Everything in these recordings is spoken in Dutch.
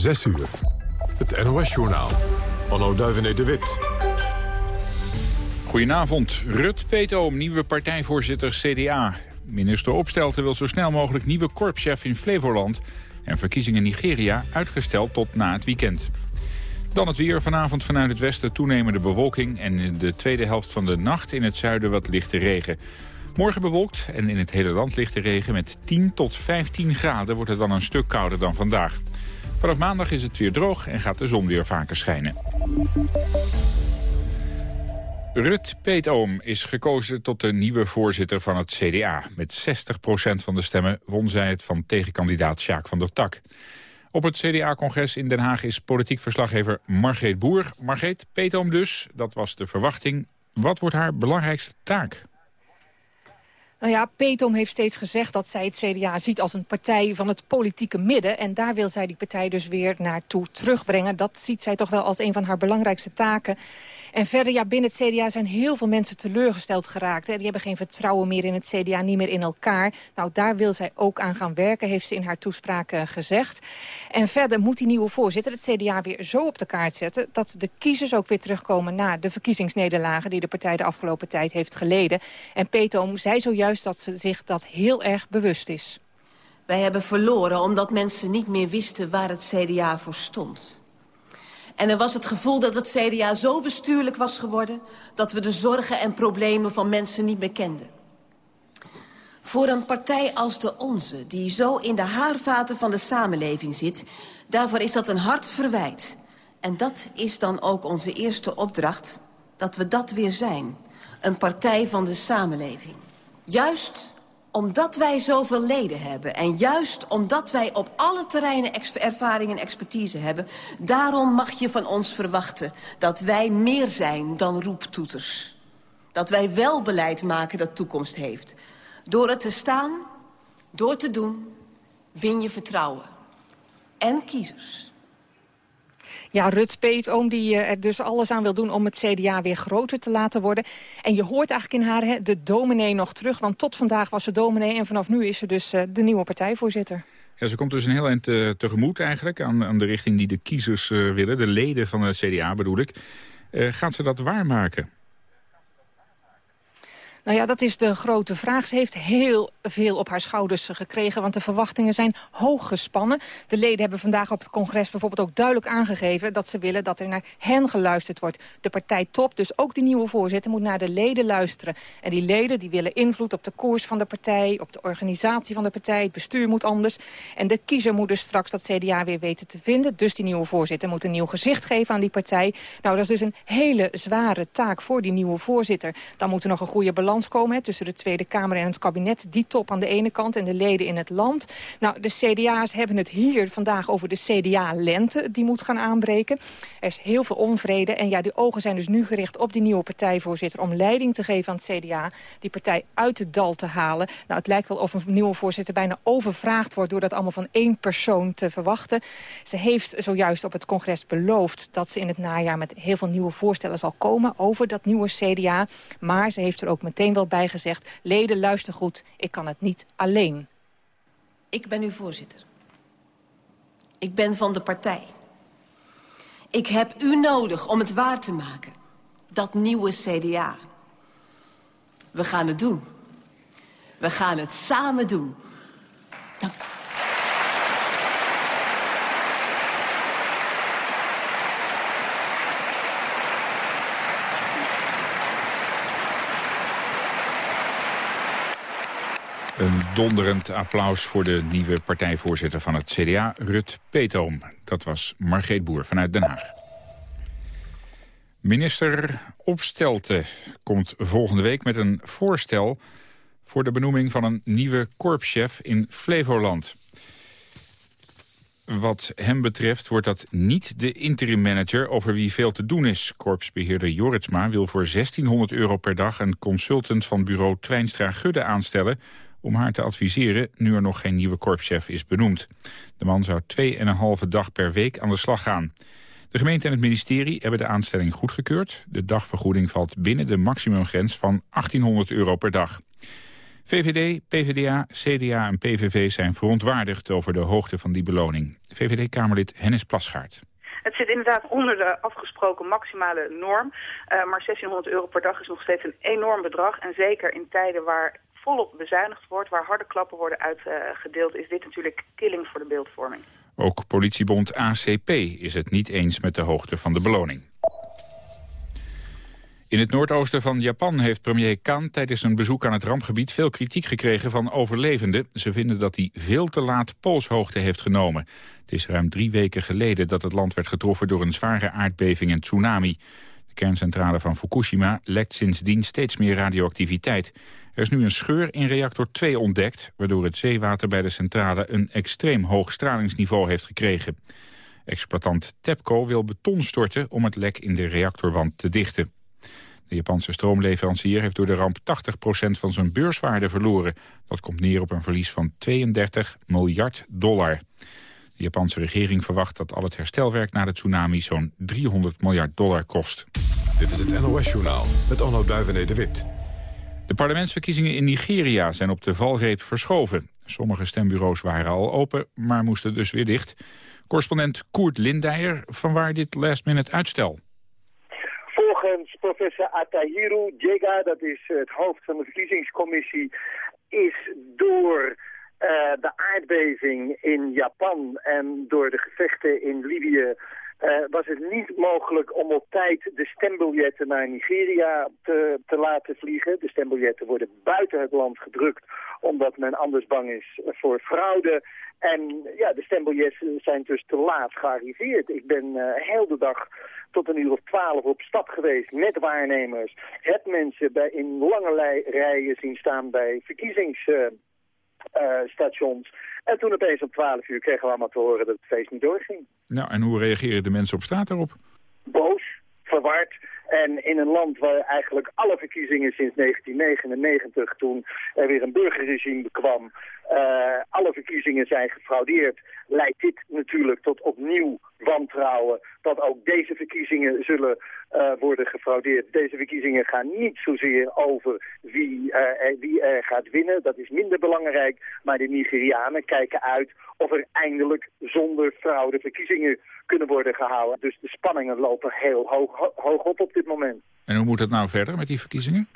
6 uur. Het NOS-journaal. Anno Duivenet de Wit. Goedenavond. Rut Peetoom, nieuwe partijvoorzitter CDA. Minister Opstelten wil zo snel mogelijk nieuwe korpschef in Flevoland. En verkiezingen Nigeria uitgesteld tot na het weekend. Dan het weer. Vanavond vanuit het westen toenemende bewolking... en in de tweede helft van de nacht in het zuiden wat lichte regen. Morgen bewolkt en in het hele land lichte regen met 10 tot 15 graden... wordt het dan een stuk kouder dan vandaag. Vanaf maandag is het weer droog en gaat de zon weer vaker schijnen. Rut Peetoom is gekozen tot de nieuwe voorzitter van het CDA. Met 60% van de stemmen won zij het van tegenkandidaat Sjaak van der Tak. Op het CDA-congres in Den Haag is politiek verslaggever Margreet Boer. Margreet, Peetoom dus, dat was de verwachting. Wat wordt haar belangrijkste taak? Nou ja, Petom heeft steeds gezegd dat zij het CDA ziet als een partij van het politieke midden. En daar wil zij die partij dus weer naartoe terugbrengen. Dat ziet zij toch wel als een van haar belangrijkste taken. En verder, ja, binnen het CDA zijn heel veel mensen teleurgesteld geraakt. Hè. Die hebben geen vertrouwen meer in het CDA, niet meer in elkaar. Nou, daar wil zij ook aan gaan werken, heeft ze in haar toespraak uh, gezegd. En verder moet die nieuwe voorzitter het CDA weer zo op de kaart zetten... dat de kiezers ook weer terugkomen na de verkiezingsnederlagen... die de partij de afgelopen tijd heeft geleden. En Petom zei zojuist dat ze zich dat heel erg bewust is. Wij hebben verloren omdat mensen niet meer wisten waar het CDA voor stond. En er was het gevoel dat het CDA zo bestuurlijk was geworden... dat we de zorgen en problemen van mensen niet meer kenden. Voor een partij als de onze, die zo in de haarvaten van de samenleving zit... daarvoor is dat een hard verwijt. En dat is dan ook onze eerste opdracht, dat we dat weer zijn. Een partij van de samenleving. Juist omdat wij zoveel leden hebben... en juist omdat wij op alle terreinen ervaring en expertise hebben... daarom mag je van ons verwachten dat wij meer zijn dan roeptoeters. Dat wij wel beleid maken dat toekomst heeft. Door het te staan, door te doen, win je vertrouwen. En kiezers. Ja, Rut Peetoom die eh, er dus alles aan wil doen om het CDA weer groter te laten worden. En je hoort eigenlijk in haar hè, de dominee nog terug. Want tot vandaag was ze dominee en vanaf nu is ze dus uh, de nieuwe partijvoorzitter. Ja, ze komt dus een heel eind uh, tegemoet eigenlijk aan, aan, de richting die de kiezers willen. De leden van het CDA bedoel ik. gaat ze dat waarmaken? Nou ja, dat is de grote vraag. Ze heeft heel veel op haar schouders gekregen, want de verwachtingen zijn hoog gespannen. De leden hebben vandaag op het congres bijvoorbeeld ook duidelijk aangegeven... dat ze willen dat er naar hen geluisterd wordt. De partij top, dus ook de nieuwe voorzitter, moet naar de leden luisteren. En die leden die willen invloed op de koers van de partij... op de organisatie van de partij, het bestuur moet anders. En de kiezer moet dus straks dat CDA weer weten te vinden. Dus die nieuwe voorzitter moet een nieuw gezicht geven aan die partij. Nou, dat is dus een hele zware taak voor die nieuwe voorzitter. Dan moet er nog een goede balans komen tussen de Tweede Kamer en het kabinet. Die top aan de ene kant en de leden in het land. Nou, de CDA's hebben het hier vandaag over de CDA-lente die moet gaan aanbreken. Er is heel veel onvrede en ja, die ogen zijn dus nu gericht op die nieuwe partijvoorzitter... om leiding te geven aan het CDA, die partij uit het dal te halen. Nou, het lijkt wel of een nieuwe voorzitter bijna overvraagd wordt... door dat allemaal van één persoon te verwachten. Ze heeft zojuist op het congres beloofd dat ze in het najaar... met heel veel nieuwe voorstellen zal komen over dat nieuwe CDA. Maar ze heeft er ook meteen wel bij gezegd... leden, luister goed, ik kan het niet alleen. Ik ben uw voorzitter. Ik ben van de partij. Ik heb u nodig om het waar te maken. Dat nieuwe CDA. We gaan het doen. We gaan het samen doen. Een donderend applaus voor de nieuwe partijvoorzitter van het CDA, Rut Peetoom. Dat was Margreet Boer vanuit Den Haag. Minister Opstelten komt volgende week met een voorstel... voor de benoeming van een nieuwe korpschef in Flevoland. Wat hem betreft wordt dat niet de interim manager over wie veel te doen is. Korpsbeheerder Joritsma wil voor 1600 euro per dag een consultant van bureau Twijnstra Gudde aanstellen om haar te adviseren nu er nog geen nieuwe korpschef is benoemd. De man zou 2,5 dag per week aan de slag gaan. De gemeente en het ministerie hebben de aanstelling goedgekeurd. De dagvergoeding valt binnen de maximumgrens van 1800 euro per dag. VVD, PVDA, CDA en PVV zijn verontwaardigd over de hoogte van die beloning. VVD-Kamerlid Hennis Plasgaard. Het zit inderdaad onder de afgesproken maximale norm. Uh, maar 1600 euro per dag is nog steeds een enorm bedrag. En zeker in tijden waar volop bezuinigd wordt, waar harde klappen worden uitgedeeld, is dit natuurlijk killing voor de beeldvorming. Ook politiebond ACP is het niet eens met de hoogte van de beloning. In het noordoosten van Japan heeft premier Kan tijdens een bezoek aan het rampgebied veel kritiek gekregen van overlevenden. Ze vinden dat hij veel te laat poolshoogte heeft genomen. Het is ruim drie weken geleden dat het land werd getroffen door een zware aardbeving en tsunami. Kerncentrale van Fukushima lekt sindsdien steeds meer radioactiviteit. Er is nu een scheur in reactor 2 ontdekt... waardoor het zeewater bij de centrale een extreem hoog stralingsniveau heeft gekregen. Exploitant TEPCO wil beton storten om het lek in de reactorwand te dichten. De Japanse stroomleverancier heeft door de ramp 80% van zijn beurswaarde verloren. Dat komt neer op een verlies van 32 miljard dollar. De Japanse regering verwacht dat al het herstelwerk na de tsunami zo'n 300 miljard dollar kost. Dit is het NOS-journaal met Onno Duivené de Wit. De parlementsverkiezingen in Nigeria zijn op de valreep verschoven. Sommige stembureaus waren al open, maar moesten dus weer dicht. Correspondent Koert Lindijer, vanwaar dit last-minute uitstel? Volgens professor Atahiru Jega, dat is het hoofd van de verkiezingscommissie, is door uh, de aardbeving in Japan en door de gevechten in Libië uh, was het niet mogelijk om op tijd de stembiljetten naar Nigeria te, te laten vliegen. De stembiljetten worden buiten het land gedrukt omdat men anders bang is voor fraude. En ja, de stembiljetten zijn dus te laat gearriveerd. Ik ben uh, heel de dag tot een uur of twaalf op stap geweest met waarnemers. Het mensen bij, in lange rijen zien staan bij verkiezingsstations. Uh, en toen opeens om twaalf uur kregen we allemaal te horen dat het feest niet doorging. Nou, en hoe reageren de mensen op straat erop? Boos, verward. En in een land waar eigenlijk alle verkiezingen sinds 1999, toen er weer een burgerregime kwam, uh, alle verkiezingen zijn gefraudeerd, leidt dit natuurlijk tot opnieuw wantrouwen dat ook deze verkiezingen zullen uh, worden gefraudeerd. Deze verkiezingen gaan niet zozeer over wie, wie er gaat winnen, dat is minder belangrijk, maar de Nigerianen kijken uit of er eindelijk zonder fraude verkiezingen kunnen worden gehouden. Dus de spanningen lopen heel hoog, hoog op op dit moment. En hoe moet het nou verder met die verkiezingen?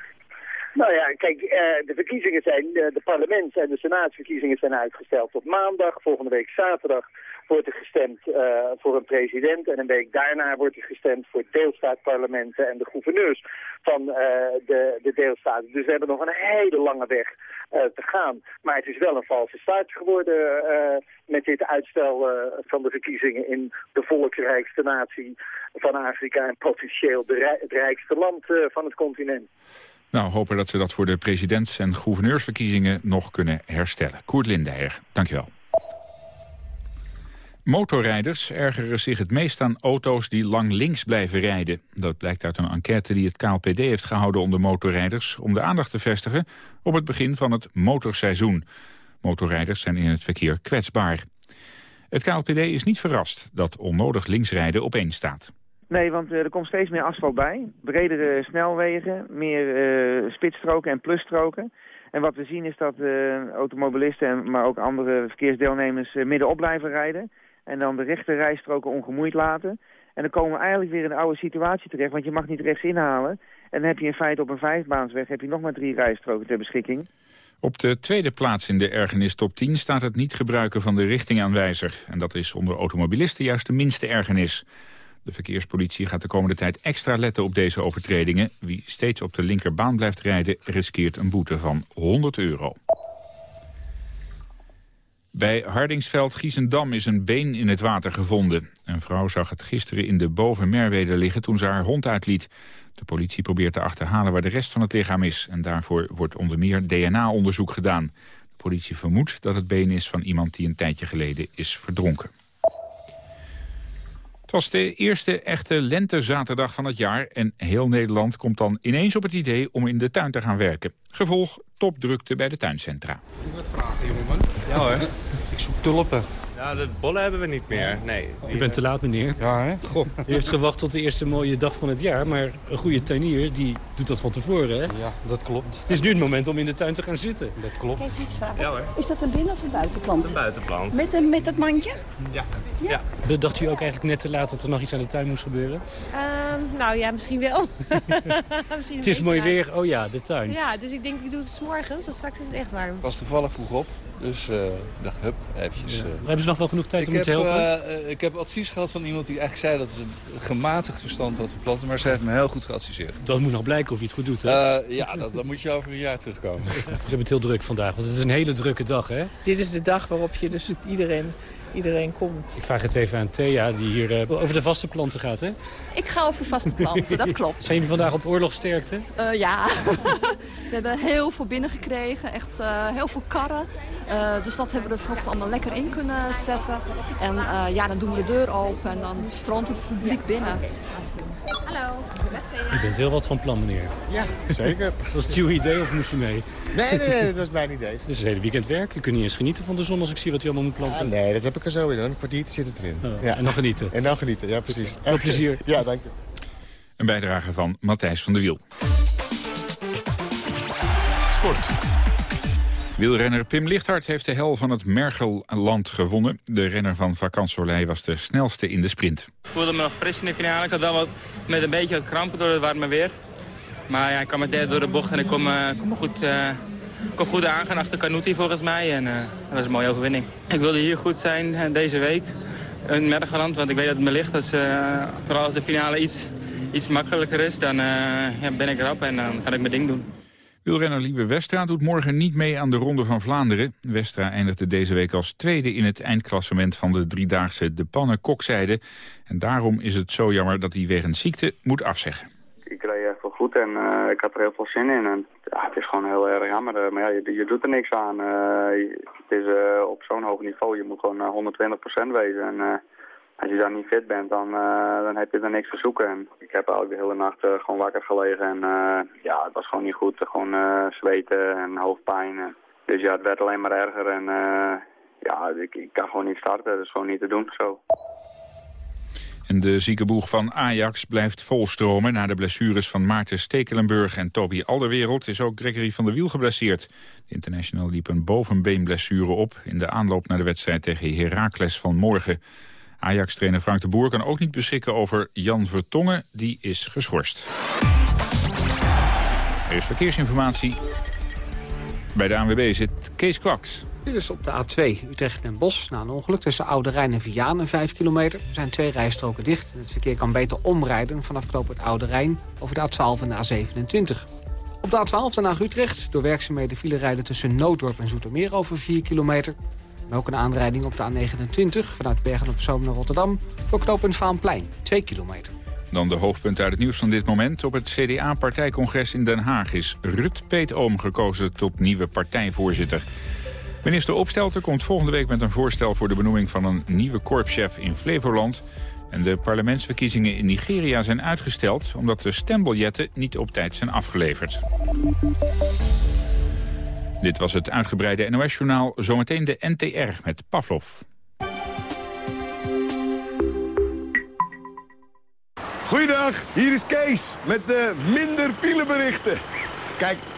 Nou ja, kijk, uh, de verkiezingen zijn, uh, de parlements- en de senaatsverkiezingen zijn uitgesteld tot maandag. Volgende week zaterdag wordt er gestemd uh, voor een president. En een week daarna wordt er gestemd voor deelstaatparlementen en de gouverneurs van de, de deelstaten. Dus we hebben nog een hele lange weg te gaan. Maar het is wel een valse start geworden met dit uitstel van de verkiezingen in de volksrijkste natie van Afrika en potentieel het rijkste land van het continent. Nou, hopen dat ze dat voor de presidents- en gouverneursverkiezingen nog kunnen herstellen. Koert Lindeyer, dankjewel. Motorrijders ergeren zich het meest aan auto's die lang links blijven rijden. Dat blijkt uit een enquête die het KLPD heeft gehouden onder motorrijders... om de aandacht te vestigen op het begin van het motorseizoen. Motorrijders zijn in het verkeer kwetsbaar. Het KLPD is niet verrast dat onnodig linksrijden opeen staat. Nee, want uh, er komt steeds meer asfalt bij. Bredere snelwegen, meer uh, spitsstroken en plusstroken. En wat we zien is dat uh, automobilisten, maar ook andere verkeersdeelnemers middenop blijven rijden. En dan de rechte rijstroken ongemoeid laten. En dan komen we eigenlijk weer in de oude situatie terecht, want je mag niet rechts inhalen. En dan heb je in feite op een vijfbaansweg heb je nog maar drie rijstroken ter beschikking. Op de tweede plaats in de ergernis top 10 staat het niet gebruiken van de richtingaanwijzer. En dat is onder automobilisten juist de minste ergernis. De verkeerspolitie gaat de komende tijd extra letten op deze overtredingen. Wie steeds op de linkerbaan blijft rijden riskeert een boete van 100 euro. Bij Hardingsveld-Giezendam is een been in het water gevonden. Een vrouw zag het gisteren in de Bovenmerwede liggen toen ze haar hond uitliet. De politie probeert te achterhalen waar de rest van het lichaam is. En daarvoor wordt onder meer DNA-onderzoek gedaan. De politie vermoedt dat het been is van iemand die een tijdje geleden is verdronken. Het was de eerste echte lentezaterdag van het jaar... en heel Nederland komt dan ineens op het idee om in de tuin te gaan werken. Gevolg topdrukte bij de tuincentra. Wat vragen, jongen? Ja hoor. Ik zoek tulpen. Nou, de bollen hebben we niet meer, nee. U bent te laat, meneer. Ja, hè? Goh. U heeft gewacht tot de eerste mooie dag van het jaar. Maar een goede tuinier, die doet dat van tevoren, hè? Ja, dat klopt. Het is nu het moment om in de tuin te gaan zitten. Dat klopt. Even iets vragen. Ja hoor, Is dat een binnen- of een buitenplant? een buitenplant. Met, een, met dat mandje? Ja. ja. Dacht u ook eigenlijk net te laat dat er nog iets aan de tuin moest gebeuren? Ehm, nou ja, misschien wel. misschien Het is mooi weer. Oh ja, de tuin. Ja, dus ik denk ik doe het s morgens, want straks is het echt warm. Ik was toevallig vroeg op, dus eh, ik dacht, hup, eventjes. eh. Hebben ze nog wel genoeg tijd Ik om heb, te helpen? eh, ik heb advies gehad van iemand die eigenlijk zei dat ze een gematigd verstand had van planten, maar ze heeft me heel goed geadviseerd. Dat moet nog blijken of je het goed doet, hè? Eh, ja, dat, dan moet je over een jaar terugkomen. Ze hebben het heel druk vandaag, want het is een hele drukke dag, hè? Dit is de dag waarop je dus iedereen, iedereen komt. Ik vraag het even aan Thea, die hier eh, over de vaste planten gaat, hè? Ik ga over vaste planten, dat klopt. Zijn jullie vandaag op oorlogsterkte? Eh, ja, we hebben heel veel binnengekregen, echt eh, heel veel karren. Eh, dus dat hebben we er vanochtend allemaal lekker in kunnen zetten. En eh, ja, dan doen we de deur open en dan stroomt het publiek binnen. Hallo, U bent heel wat van plan, meneer. Ja, zeker. Was het uw idee of moest u mee? Nee, nee, nee, dat was mijn idee. Het is een hele weekend werk. U kunt niet eens genieten van de zon als ik zie wat u allemaal moet planten. Ah, nee, dat heb ik er zo in. Een kwartiertje zit het erin. Oh, ja. En dan genieten. En dan genieten, ja precies. Veel plezier. Ja, dank je. Een bijdrage van Matthijs van der Wiel. Sport. Wielrenner Pim Lichthart heeft de hel van het Mergelland gewonnen. De renner van Vacansoleil was de snelste in de sprint. Ik voelde me nog fris in de finale. Ik had wel wat, met een beetje wat krampen door het warme weer. Maar ja, ik kwam meteen door de bocht en ik kon, me- kon me goed, eh, kon goed aangaan achter Canuti volgens mij. En eh, dat was een mooie overwinning. Ik wilde hier goed zijn eh, deze week in Mergeland, want ik weet dat het me ligt. Dat eh, vooral als de finale iets, iets makkelijker is, dan ja, ben ik erop en dan ga ik mijn ding doen. Wielrenner Liebe Westra doet morgen niet mee aan de Ronde van Vlaanderen. Westra eindigde deze week als tweede in het eindklassement van de driedaagse De Pannen Kokzijde. En daarom is het zo jammer dat hij wegens ziekte moet afzeggen. Ik reed echt wel goed en eh, ik had er heel veel zin in. En ja, het is gewoon heel erg jammer. eh, maar ja, je, je doet er niks aan. Eh, het is op zo'n hoog niveau. Je moet gewoon eh, 120% wezen. En als je dan niet fit bent, dan, dan heb je er niks te zoeken. En ik heb eigenlijk de hele nacht gewoon wakker gelegen. En ja, het was gewoon niet goed. Gewoon zweten en hoofdpijn. En- dus ja, het werd alleen maar erger. En ja, ik, ik kan gewoon niet starten. Dat is gewoon niet te doen zo. En de ziekenboeg van Ajax blijft volstromen. Na de blessures van Maarten Stekelenburg en Toby Alderwereld... is ook Gregory van der Wiel geblesseerd. De international liep een bovenbeenblessure op... in de aanloop naar de wedstrijd tegen Heracles van morgen. Ajax-trainer Frank de Boer kan ook niet beschikken over Jan Vertongen. Die is geschorst. Er is verkeersinformatie. Bij de ANWB zit Kees Kwaks. Dit is op de A2 Utrecht en Bos na een ongeluk tussen Oude Rijn en Vianen, 5 kilometer. Er zijn twee rijstroken dicht. Het verkeer kan beter omrijden vanaf het Oude Rijn over de A12 en de A27. Op de A12 dan naar Utrecht. Door werkzaamheden vielen rijden tussen Nooddorp en Zoetermeer over 4 kilometer. En ook een aanrijding op de A29 vanuit Bergen op Zoom naar Rotterdam. Voor knooppunt Vaanplein, 2 kilometer. Dan de hoofdpunt uit het nieuws van dit moment. Op het CDA-partijcongres in Den Haag is Rut Peet Oom gekozen tot nieuwe partijvoorzitter. Minister Opstelten komt volgende week met een voorstel voor de benoeming van een nieuwe korpschef in Flevoland. En de parlementsverkiezingen in Nigeria zijn uitgesteld omdat de stembiljetten niet op tijd zijn afgeleverd. Dit was het uitgebreide NOS-journaal. Zometeen de NTR met Pavlov. Goeiedag, hier is Kees met de minder fileberichten. Kijk,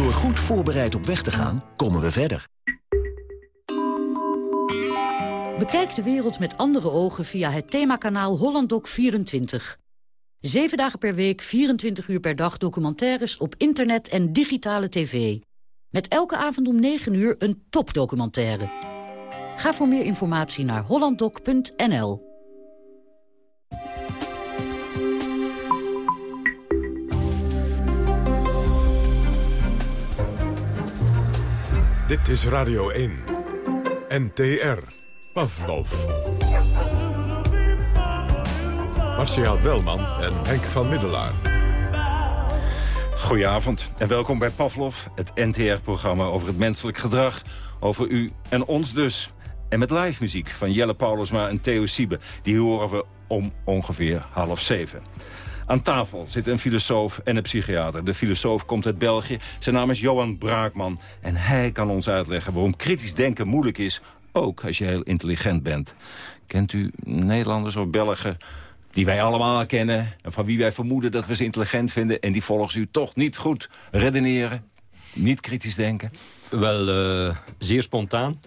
Door goed voorbereid op weg te gaan, komen we verder. Bekijk de wereld met andere ogen via het themakanaal HollandDoc24. Zeven dagen per week, 24 uur per dag documentaires op internet en digitale tv. Met elke avond om 9 uur een topdocumentaire. Ga voor meer informatie naar hollanddoc.nl. Dit is Radio 1. NTR. Pavlov. Marcia Welman en Henk van Middelaar. Goedenavond en welkom bij Pavlov, het NTR-programma over het menselijk gedrag. Over u en ons dus. En met live muziek van Jelle Paulusma en Theo Siebe. Die horen we om ongeveer half zeven. Aan tafel zit een filosoof en een psychiater. De filosoof komt uit België. Zijn naam is Johan Braakman. En hij kan ons uitleggen waarom kritisch denken moeilijk is... ook als je heel intelligent bent. Kent u Nederlanders of Belgen die wij allemaal kennen... en van wie wij vermoeden dat we ze intelligent vinden... en die volgens u toch niet goed redeneren, niet kritisch denken? Wel, uh, zeer spontaan.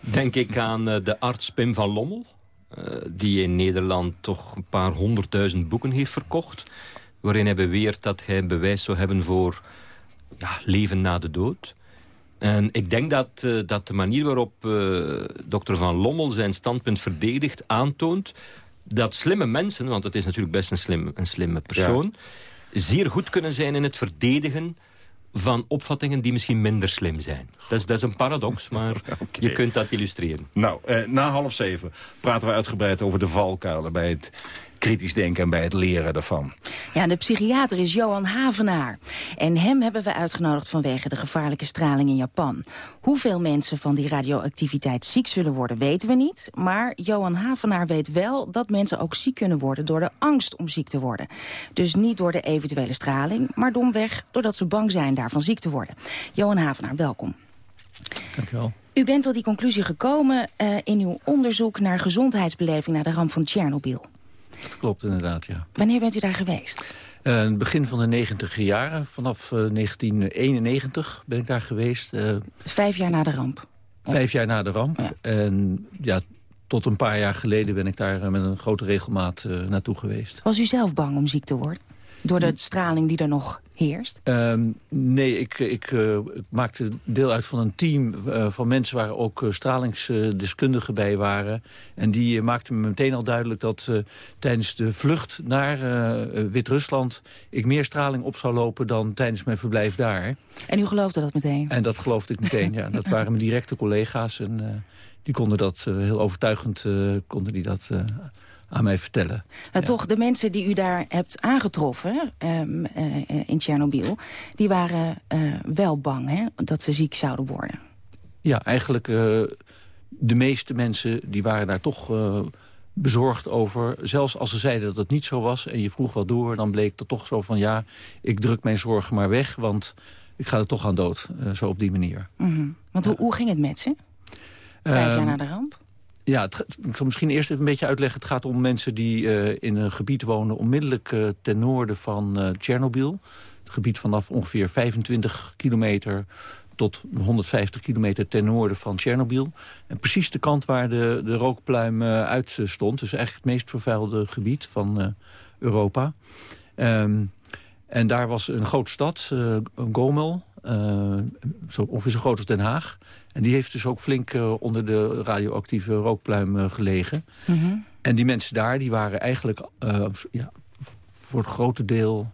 Denk ik aan uh, de arts Pim van Lommel... Uh, die in Nederland toch een paar honderdduizend boeken heeft verkocht... waarin hij beweert dat hij bewijs zou hebben voor ja, leven na de dood... En ik denk dat, uh, dat de manier waarop uh, dokter Van Lommel zijn standpunt verdedigt aantoont dat slimme mensen, want het is natuurlijk best een, slim, een slimme persoon... Ja. zeer goed kunnen zijn in het verdedigen van opvattingen die misschien minder slim zijn. Dat is, dat is een paradox, maar okay. je kunt dat illustreren. Nou, eh, na half zeven praten we uitgebreid over de valkuilen... bij het kritisch denken en bij het leren daarvan. Ja, de psychiater is Johan Havenaar. En hem hebben we uitgenodigd vanwege de gevaarlijke straling in Japan. Hoeveel mensen van die radioactiviteit ziek zullen worden, weten we niet. Maar Johan Havenaar weet wel dat mensen ook ziek kunnen worden... door de angst om ziek te worden. Dus niet door de eventuele straling, maar domweg... doordat ze bang zijn daarvan ziek te worden. Johan Havenaar, welkom. Dank u wel. U bent tot die conclusie gekomen uh, in uw onderzoek naar gezondheidsbeleving... naar de ramp van Tsjernobyl. Dat klopt inderdaad, ja. Wanneer bent u daar geweest? Uh, begin van de negentiger jaren, vanaf uh, 1991 ben ik daar geweest. Uh, vijf jaar na de ramp? Vijf jaar na de ramp. Ja. En ja, tot een paar jaar geleden ben ik daar met een grote regelmaat naartoe geweest. Was u zelf bang om ziek te worden? Door de straling die er nog heerst? Um, nee, ik, ik, uh, ik, maakte deel uit van een team uh, van mensen... waar ook uh, stralingsdeskundigen bij waren. En die maakten me meteen al duidelijk dat tijdens de vlucht naar Wit-Rusland... ik meer straling op zou lopen dan tijdens mijn verblijf daar. En u geloofde dat meteen? En dat geloofde ik meteen, ja. Dat waren mijn directe collega's en die konden dat heel overtuigend konden die dat aan mij vertellen. Ja. Toch, de mensen die u daar hebt aangetroffen um, uh, in Tsjernobyl... die waren uh, wel bang hè, dat ze ziek zouden worden. Ja, eigenlijk uh, de meeste mensen die waren daar toch bezorgd over. Zelfs als ze zeiden dat het niet zo was en je vroeg wel door... dan bleek het toch zo van ja, ik druk mijn zorgen maar weg... want ik ga er toch aan dood, zo op die manier. Mm -hmm. Want ja. hoe, hoe ging het met ze? Vijf jaar na de ramp? Ja, ik zal misschien eerst even een beetje uitleggen. Het gaat om mensen die uh, in een gebied wonen... onmiddellijk uh, ten noorden van uh, Tsjernobyl. Het gebied vanaf ongeveer 25 kilometer tot 150 kilometer ten noorden van Tsjernobyl. En precies de kant waar de, de rookpluim uit stond. Dus eigenlijk het meest vervuilde gebied van Europa. Um, en daar was een grote stad, Gomel... Zo, ongeveer zo groot als Den Haag. En die heeft dus ook flink uh, onder de radioactieve rookpluim uh, gelegen. Mm -hmm. En die mensen daar die waren eigenlijk ja, voor het grote deel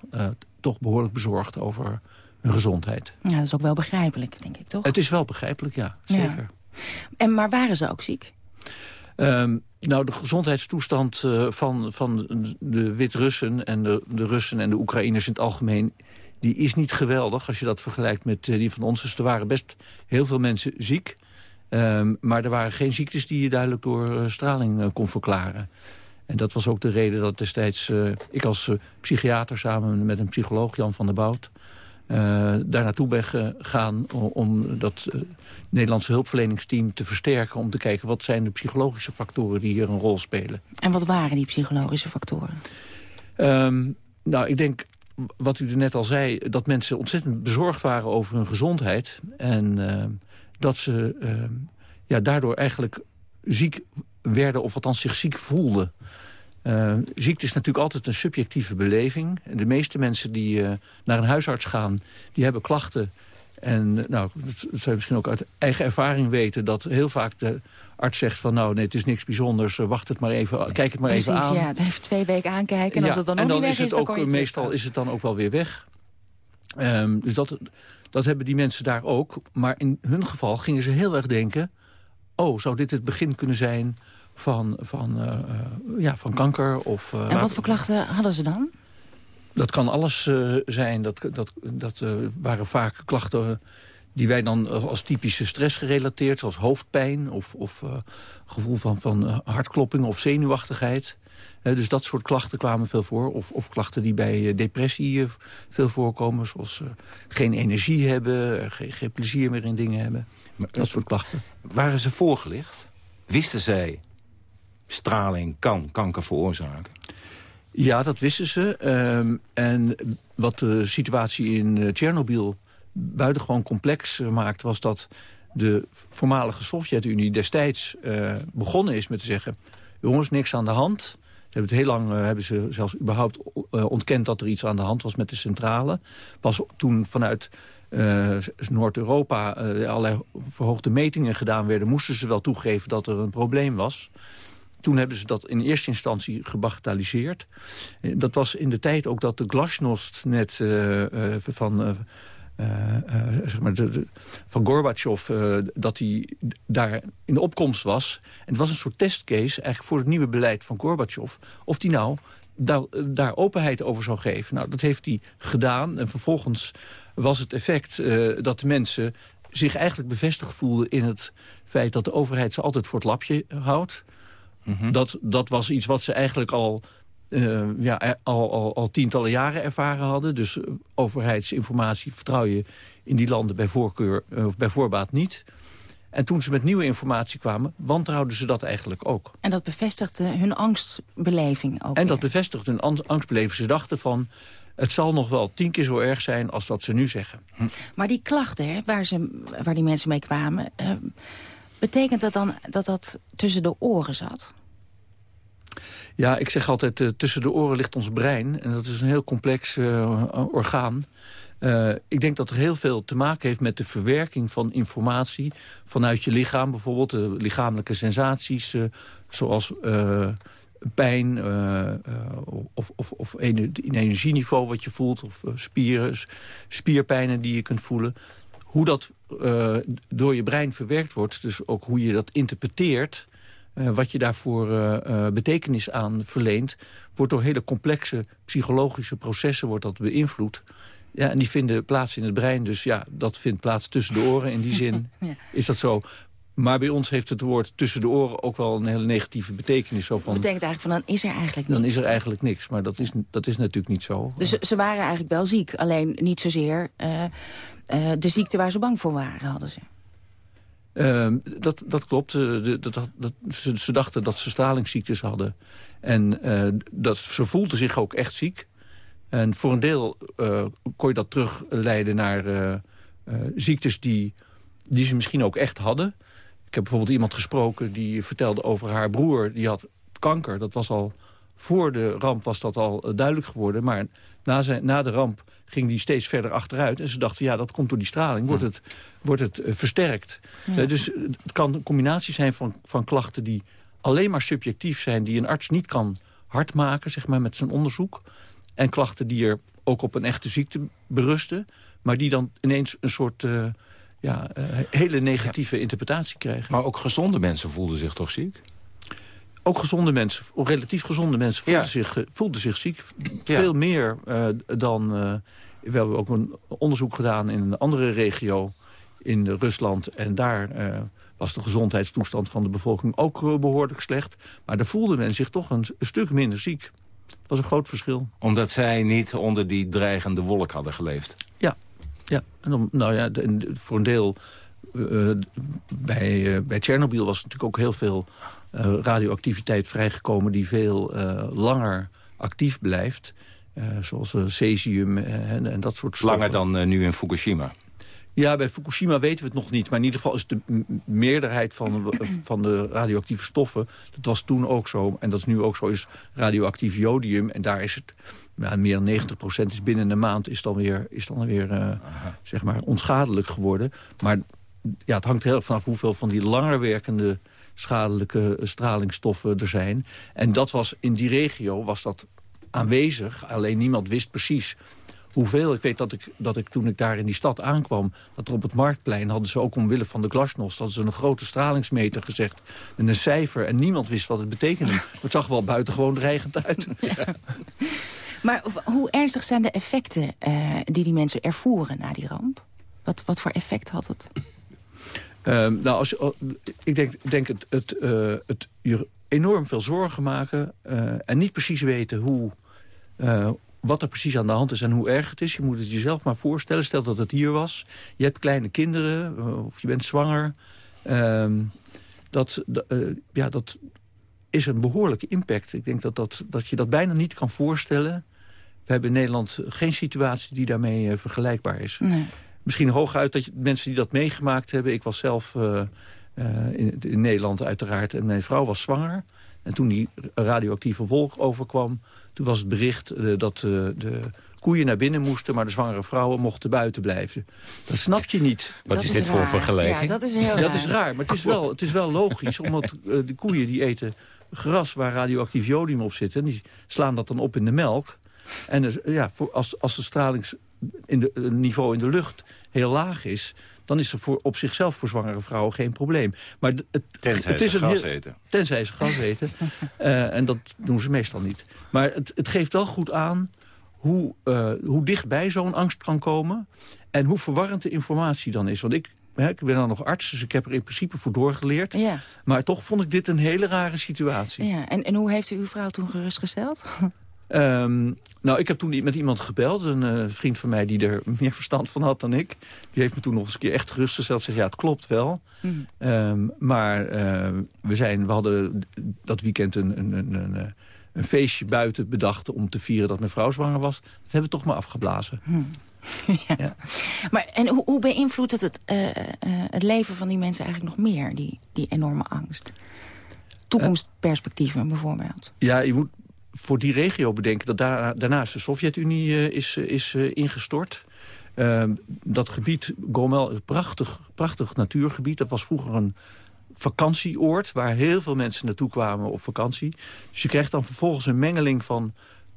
toch behoorlijk bezorgd over hun gezondheid. Ja, dat is ook wel begrijpelijk, denk ik, toch? Het is wel begrijpelijk, ja, zeker. Ja. En, maar waren ze ook ziek? Um, nou, de gezondheidstoestand van, van de Wit-Russen... en de, de Russen en de Oekraïners in het algemeen die is niet geweldig als je dat vergelijkt met uh, die van ons. Dus er waren best heel veel mensen ziek. Um, maar er waren geen ziektes die je duidelijk door uh, straling uh, kon verklaren. En dat was ook de reden dat destijds ik als psychiater... samen met een psycholoog, Jan van der Bout... daar naartoe ben gegaan om, om dat Nederlandse hulpverleningsteam te versterken... om te kijken wat zijn de psychologische factoren die hier een rol spelen. En wat waren die psychologische factoren? Um, nou, ik denk wat u er net al zei, dat mensen ontzettend bezorgd waren over hun gezondheid. En uh, dat ze uh, ja, daardoor eigenlijk ziek werden, of althans zich ziek voelden. Uh, ziekte is natuurlijk altijd een subjectieve beleving. De meeste mensen die naar een huisarts gaan, die hebben klachten. En nou, dat zou je misschien ook uit eigen ervaring weten... dat heel vaak de arts zegt van nou, nee, het is niks bijzonders. Wacht het maar even, kijk het maar Precies, even aan. ja. Even twee weken aankijken. En als het dan, dan niet weg is, het is, ook, dan meestal is het dan ook wel weer weg. Um, dus dat, dat hebben die mensen daar ook. Maar in hun geval gingen ze heel erg denken... oh, zou dit het begin kunnen zijn van, van, uh, ja, van kanker. Of, uh, en wat voor klachten hadden ze dan? Dat kan alles uh, zijn. Dat, dat, dat waren vaak klachten die wij dan als typische stress gerelateerd... zoals hoofdpijn of, of gevoel van, van hartklopping of zenuwachtigheid. dus dat soort klachten kwamen veel voor. Of, of klachten die bij depressie veel voorkomen. Zoals geen energie hebben, geen, geen plezier meer in dingen hebben. Maar, dat soort klachten. Waren ze voorgelicht? Wisten zij straling kan kanker veroorzaken? Ja, dat wisten ze. Um, en wat de situatie in Tsjernobyl buitengewoon complex uh, maakt... was dat de voormalige Sovjet-Unie destijds uh, begonnen is met te zeggen... jongens, niks aan de hand. Ze hebben het heel lang hebben ze zelfs überhaupt ontkend dat er iets aan de hand was met de centrale. Pas toen vanuit Noord-Europa allerlei verhoogde metingen gedaan werden... moesten ze wel toegeven dat er een probleem was. Toen hebben ze dat in eerste instantie gebagatelliseerd. Dat was in de tijd ook dat de glasnost net van... zeg maar de, de, van Gorbachev, dat hij daar in de opkomst was. En het was een soort testcase eigenlijk voor het nieuwe beleid van Gorbachev. Of die nou daar, daar openheid over zou geven. Nou, dat heeft hij gedaan. En vervolgens was het effect uh, dat de mensen zich eigenlijk bevestigd voelden... in het feit dat de overheid ze altijd voor het lapje houdt. Mm dat, dat was iets wat ze eigenlijk al, uh, ja, al, al, al, tientallen jaren ervaren hadden. Dus uh, overheidsinformatie vertrouw je in die landen bij voorkeur of bij voorbaat niet... En toen ze met nieuwe informatie kwamen, wantrouwden ze dat eigenlijk ook. En dat bevestigde hun angstbeleving ook En weer. dat bevestigde hun angstbeleving. Ze dachten van, het zal nog wel tien keer zo erg zijn als dat ze nu zeggen. Hm. Maar die klachten hè, waar, ze, waar die mensen mee kwamen... Uh, betekent dat dan dat dat tussen de oren zat? Ja, ik zeg altijd, uh, tussen de oren ligt ons brein. En dat is een heel complex uh, orgaan. Uh, ik denk dat er heel veel te maken heeft met de verwerking van informatie... vanuit je lichaam, bijvoorbeeld de lichamelijke sensaties... Zoals pijn of, of, of een, energieniveau wat je voelt... of spieren, spierpijnen die je kunt voelen. Hoe dat door je brein verwerkt wordt, dus ook hoe je dat interpreteert... wat je daarvoor betekenis aan verleent... wordt door hele complexe psychologische processen wordt dat beïnvloed... Ja, en die vinden plaats in het brein. Dus ja, dat vindt plaats tussen de oren. In die zin ja. is dat zo. Maar bij ons heeft het woord tussen de oren ook wel een hele negatieve betekenis. Zo van, dat betekent eigenlijk van dan is er eigenlijk niks. Dan is er eigenlijk niks, maar dat is, dat is natuurlijk niet zo. Dus ze waren eigenlijk wel ziek, alleen niet zozeer uh, uh, de ziekte waar ze bang voor waren, hadden ze. Uh, dat, dat klopt. De, dat, dat, ze, ze, dachten dat ze stralingsziektes hadden. En uh, dat, ze voelden zich ook echt ziek. En voor een deel uh, kon je dat terugleiden naar ziektes die, die ze misschien ook echt hadden. Ik heb bijvoorbeeld iemand gesproken die vertelde over haar broer. Die had kanker. Dat was al voor de ramp was dat al duidelijk geworden. Maar na, zijn, na de ramp ging die steeds verder achteruit. En ze dachten, ja, dat komt door die straling. Wordt het, wordt het versterkt. Ja. dus het kan een combinatie zijn van, van klachten die alleen maar subjectief zijn... die een arts niet kan hard maken, zeg maar, met zijn onderzoek. En klachten die er ook op een echte ziekte berusten... maar die dan ineens een soort uh, ja, uh, hele negatieve ja. interpretatie krijgen. Maar ook gezonde mensen voelden zich toch ziek? Ook gezonde mensen, relatief gezonde mensen, voelden, ja. zich, uh, voelden zich ziek. Veel meer dan... we hebben ook een onderzoek gedaan in een andere regio in Rusland. En daar was de gezondheidstoestand van de bevolking ook behoorlijk slecht. Maar daar voelde men zich toch een, een stuk minder ziek. Dat was een groot verschil. Omdat zij niet onder die dreigende wolk hadden geleefd? Ja, ja. En om, nou ja, de, voor een deel... Uh, bij, uh, bij Tsjernobyl was natuurlijk ook heel veel radioactiviteit vrijgekomen... die veel langer actief blijft. zoals cesium en, en, dat soort stoffen. Langer dan nu in Fukushima? Ja, bij Fukushima weten we het nog niet. Maar in ieder geval is de meerderheid van, van de radioactieve stoffen... dat was toen ook zo, en dat is nu ook zo, is radioactief jodium. En daar is het ja, meer dan 90% is binnen een maand is dan weer, is dan weer uh, zeg maar onschadelijk geworden. Maar ja, het hangt heel vanaf hoeveel van die langer werkende schadelijke stralingsstoffen er zijn. En dat was in die regio was dat aanwezig. Alleen niemand wist precies hoeveel. Ik weet dat ik, dat ik toen ik daar in die stad aankwam... dat er op het Marktplein hadden ze ook omwille van de glasnost... hadden ze een grote stralingsmeter gezegd met een cijfer... en niemand wist wat het betekende. Het zag wel buitengewoon dreigend uit. Maar hoe ernstig zijn de effecten uh, die die mensen ervoeren na die ramp? Wat, wat voor effect had het? Um, nou, als, uh, ik denk, denk het, het, uh, het je enorm veel zorgen maken... en niet precies weten hoe, wat er precies aan de hand is en hoe erg het is. Je moet het jezelf maar voorstellen. Stel dat het hier was. Je hebt kleine kinderen of je bent zwanger. Um, dat, ja, dat is een behoorlijke impact. Ik denk dat, dat, dat je dat bijna niet kan voorstellen. We hebben in Nederland geen situatie die daarmee vergelijkbaar is. Nee. Misschien hooguit dat je, mensen die dat meegemaakt hebben... Ik was zelf uh, uh, in, in, Nederland uiteraard en mijn vrouw was zwanger. En toen die radioactieve wolk overkwam... toen was het bericht dat de koeien naar binnen moesten... maar de zwangere vrouwen mochten buiten blijven. Dat snap je niet. Wat is, is dit raar. voor vergelijking? Ja, dat is heel Dat is raar, maar het is wel, het is wel logisch. Omdat de koeien die eten gras waar radioactief jodium op zit... en die slaan dat dan op in de melk... En dus, ja, voor als, als de stralingsniveau in de lucht heel laag is... dan is er voor, op zichzelf voor zwangere vrouwen geen probleem. Maar het, tenzij het is ze een gas heel, eten. Tenzij ze gas eten. uh, en dat doen ze meestal niet. Maar het, het geeft wel goed aan hoe, uh, hoe dichtbij zo'n angst kan komen... en hoe verwarrend de informatie dan is. Want ik, hè, ik ben dan nog arts, dus ik heb er in principe voor doorgeleerd. Ja. Maar toch vond ik dit een hele rare situatie. Ja. En, en hoe heeft u uw vrouw toen gerustgesteld? Um, nou, ik heb toen met iemand gebeld. Een uh, vriend van mij die er meer verstand van had dan ik. Die heeft me toen nog eens een keer echt gerustgesteld. Zeg, ja, het klopt wel. Mm. Um, maar uh, we, zijn, we hadden dat weekend een, een, een, een, een feestje buiten bedacht... om te vieren dat mijn vrouw zwanger was. Dat hebben we toch maar afgeblazen. Mm. ja. ja. Maar en hoe, hoe beïnvloedt het het, uh, het leven van die mensen eigenlijk nog meer? Die, die enorme angst? Toekomstperspectieven bijvoorbeeld. Ja, je moet voor die regio bedenken dat daar, daarnaast de Sovjet-Unie uh, is, is uh, ingestort. Uh, dat gebied, Gomel, een prachtig, prachtig natuurgebied. Dat was vroeger een vakantieoord waar heel veel mensen naartoe kwamen op vakantie. Dus je krijgt dan vervolgens een mengeling van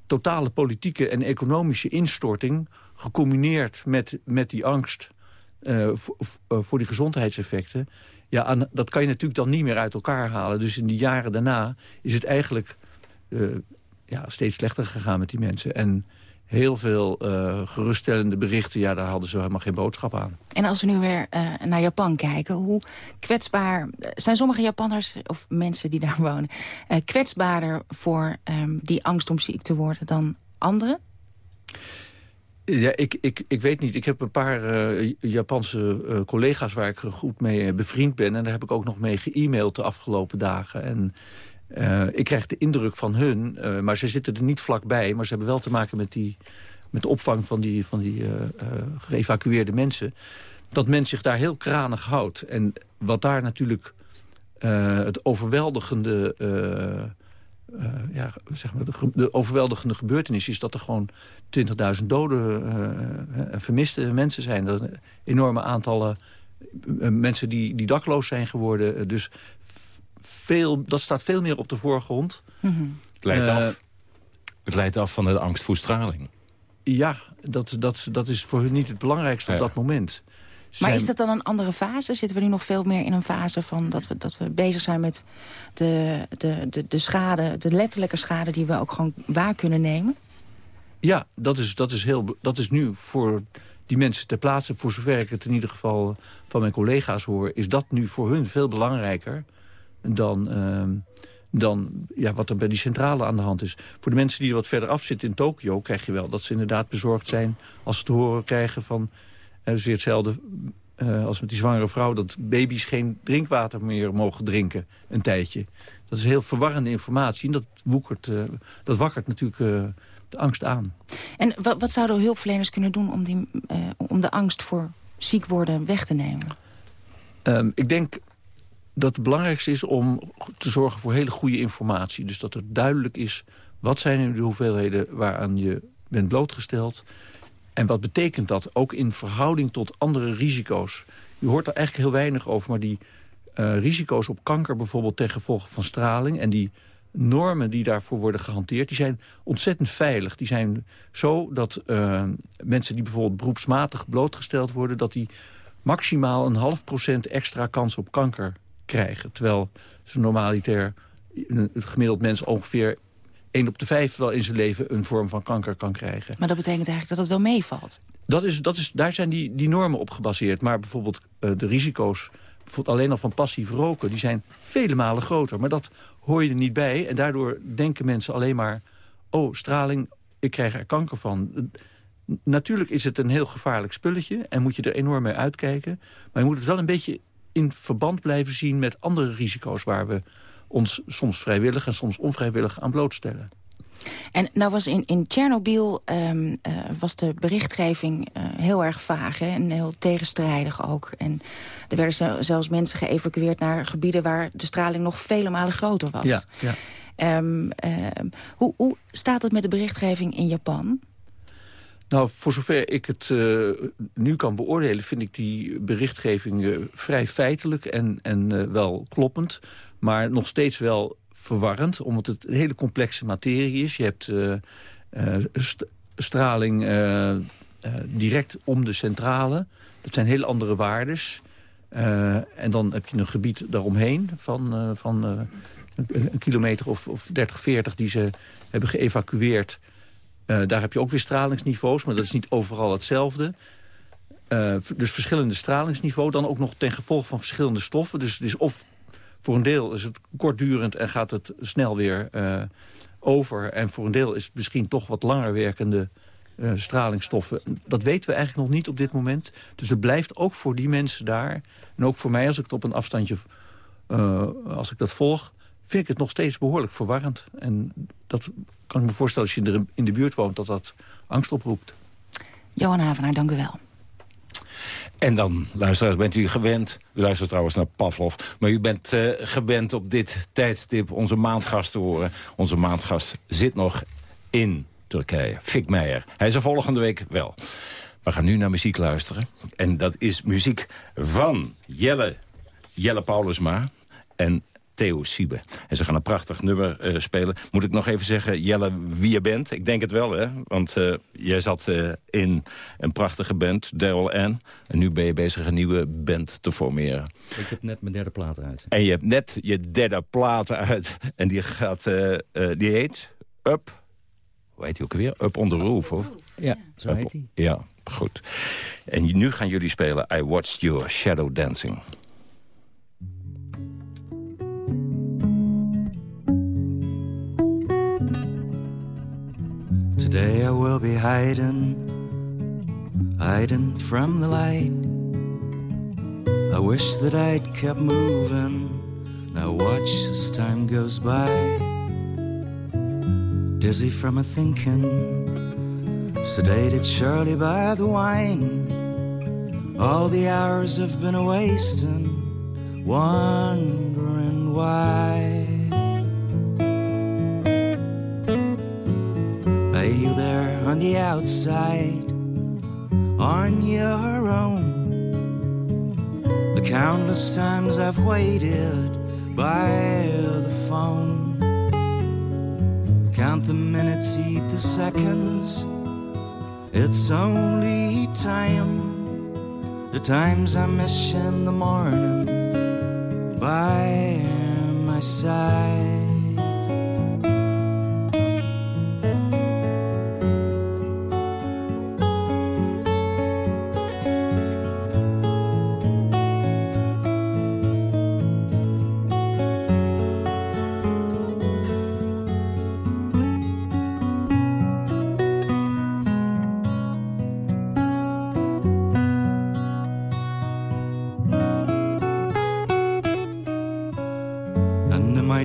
totale politieke en economische instorting... gecombineerd met, met die angst voor die gezondheidseffecten. Ja, dat kan je natuurlijk dan niet meer uit elkaar halen. Dus in die jaren daarna is het eigenlijk ja, steeds slechter gegaan met die mensen. En heel veel uh, geruststellende berichten, ja, daar hadden ze helemaal geen boodschap aan. En als we nu weer uh, naar Japan kijken, hoe kwetsbaar... zijn sommige Japanners, of mensen die daar wonen... Uh, kwetsbaarder voor um, die angst om ziek te worden dan anderen? Ja, ik, ik, ik weet niet. Ik heb een paar uh, Japanse uh, collega's waar ik goed mee bevriend ben. En daar heb ik ook nog mee ge-mailed de afgelopen dagen. En uh, ik krijg de indruk van hun, uh, maar ze zitten er niet vlakbij... maar ze hebben wel te maken met, die, met de opvang van die, van die uh, geëvacueerde mensen... dat men zich daar heel kranig houdt. En wat daar natuurlijk het overweldigende... ja, zeg maar de, de, overweldigende gebeurtenis is dat er gewoon 20.000 doden en vermiste mensen zijn. Dat enorme aantallen mensen die, die dakloos zijn geworden. Dus veel, dat staat veel meer op de voorgrond. Mm -hmm. het, leidt uh, af. het leidt af van de angst voor straling. Ja, dat, dat, dat is voor hun niet het belangrijkste ja. op dat moment. Ze maar is dat dan een andere fase? Zitten we nu nog veel meer in een fase van dat we, dat we bezig zijn met de, de, de, de schade, de letterlijke schade die we ook gewoon waar kunnen nemen? Ja, dat is, dat is, heel, dat is nu voor die mensen ter plaatse, voor zover ik het in ieder geval van mijn collega's hoor, is dat nu voor hun veel belangrijker dan, uh, dan ja, wat er bij die centrale aan de hand is. Voor de mensen die wat verder af zitten in Tokio... krijg je wel dat ze inderdaad bezorgd zijn als ze te horen krijgen van... Uh, weer hetzelfde uh, als met die zwangere vrouw... dat baby's geen drinkwater meer mogen drinken een tijdje. Dat is heel verwarrende informatie en dat, woekert, uh, dat wakkert natuurlijk de angst aan. En wat, wat zouden hulpverleners kunnen doen om, die, om de angst voor ziek worden weg te nemen? Um, ik denk dat het belangrijkste is om te zorgen voor hele goede informatie. Dus dat er duidelijk is wat zijn de hoeveelheden waaraan je bent blootgesteld. En wat betekent dat ook in verhouding tot andere risico's. Je hoort er eigenlijk heel weinig over, maar die uh, risico's op kanker bijvoorbeeld ten gevolge van straling... en die normen die daarvoor worden gehanteerd... die zijn ontzettend veilig. Die zijn zo dat uh, mensen die bijvoorbeeld beroepsmatig blootgesteld worden... dat die maximaal een half procent extra kans op kanker krijgen. Terwijl ze normaliter, het gemiddeld mens ongeveer 1 op de 5 wel in zijn leven een vorm van kanker kan krijgen. Maar dat betekent eigenlijk dat het wel meevalt? Dat is, dat is, daar zijn die, die normen op gebaseerd. Maar bijvoorbeeld uh, de risico's bijvoorbeeld alleen al van passief roken... die zijn vele malen groter. Maar dat hoor je er niet bij. En daardoor denken mensen alleen maar... oh, straling, ik krijg er kanker van. Natuurlijk is het een heel gevaarlijk spulletje... en moet je er enorm mee uitkijken. Maar je moet het wel een beetje in verband blijven zien... met andere risico's waar we ons soms vrijwillig en soms onvrijwillig aan blootstellen. En nou was in, in Tsjernobyl um, uh, was de berichtgeving uh, heel erg vaag hè, en heel tegenstrijdig ook. En er werden zelfs mensen geëvacueerd naar gebieden waar de straling nog vele malen groter was. Ja, ja. Um, uh, hoe, hoe staat het met de berichtgeving in Japan? Nou, voor zover ik het uh, nu kan beoordelen... vind ik die berichtgeving uh, vrij feitelijk en, en uh, wel kloppend. Maar nog steeds wel verwarrend, omdat het een hele complexe materie is. Je hebt st straling direct om de centrale. Dat zijn hele andere waardes. en dan heb je een gebied daaromheen van, van een, een, kilometer of, of 30, 40... die ze hebben geëvacueerd uh, daar heb je ook weer stralingsniveaus, maar dat is niet overal hetzelfde. Uh, dus verschillende stralingsniveau. Dan ook nog ten gevolge van verschillende stoffen. Dus het is of voor een deel is het kortdurend en gaat het snel weer uh, over. En voor een deel is het misschien toch wat langer werkende stralingsstoffen. Dat weten we eigenlijk nog niet op dit moment. Dus er blijft ook voor die mensen daar... en ook voor mij als ik het op een afstandje... als ik dat volg vind ik het nog steeds behoorlijk verwarrend. En dat kan ik me voorstellen als je in de buurt woont... dat dat angst oproept. Johan Havenaar, dank u wel. En dan, luisteraars, bent u gewend... U luistert trouwens naar Pavlov... maar u bent uh, gewend op dit tijdstip onze maandgast te horen. Onze maandgast zit nog in Turkije, Fik Meijer. Hij is er volgende week wel. We gaan nu naar muziek luisteren. En dat is muziek van Jelle, Jelle Paulusma... en Theo Siebe. En ze gaan een prachtig nummer uh, spelen. Moet ik nog even zeggen, Jelle, wie je bent? Ik denk het wel, hè? Want uh, jij zat uh, in een prachtige band, Daryl Ann. En nu ben je bezig een nieuwe band te formeren. Ik heb net mijn derde plaat uit. En je hebt net je derde plaat uit. En die gaat, die heet Up... Hoe heet die ook weer? Up on the Roof, of? Ja, zo heet hij. Ja, goed. En nu gaan jullie spelen I Watched Your Shadow Dancing. Today I will be hiding, hiding from the light. I wish that I'd kept moving. Now watch as time goes by. Dizzy from a thinking, sedated surely by the wine. All the hours have been a wasting, wondering why. Are you there on the outside, on your own? The countless times I've waited by the phone. Count the minutes, eat the seconds. It's only time. The times I miss in the morning by my side.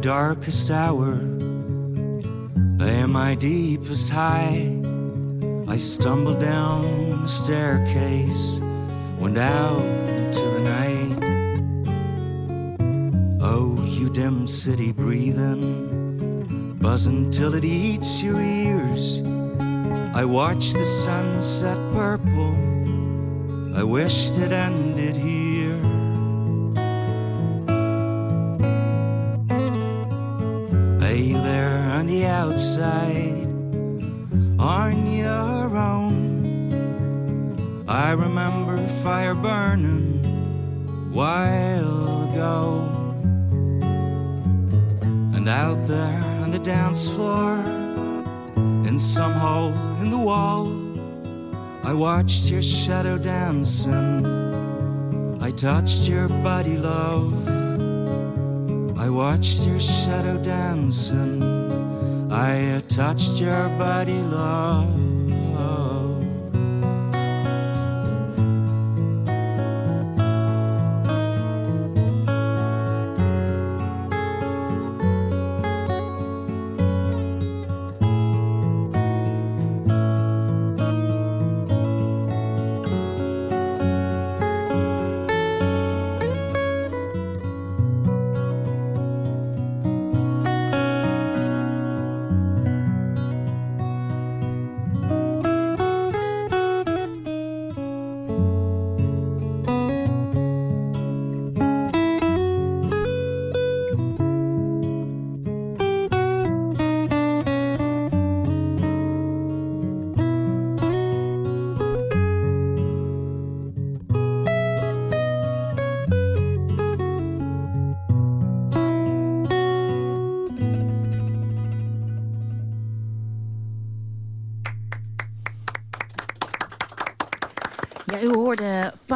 Darkest hour, lay my deepest high. I stumbled down the staircase, went out into the night. Oh, you dim city breathing, buzzing till it eats your ears. I watch the sunset purple, I wished it ended here. Outside on your own. I remember fire burning while ago. And out there on the dance floor, in some hole in the wall, I watched your shadow dancing. I touched your body, love. I watched your shadow dancing. I touched your body, love.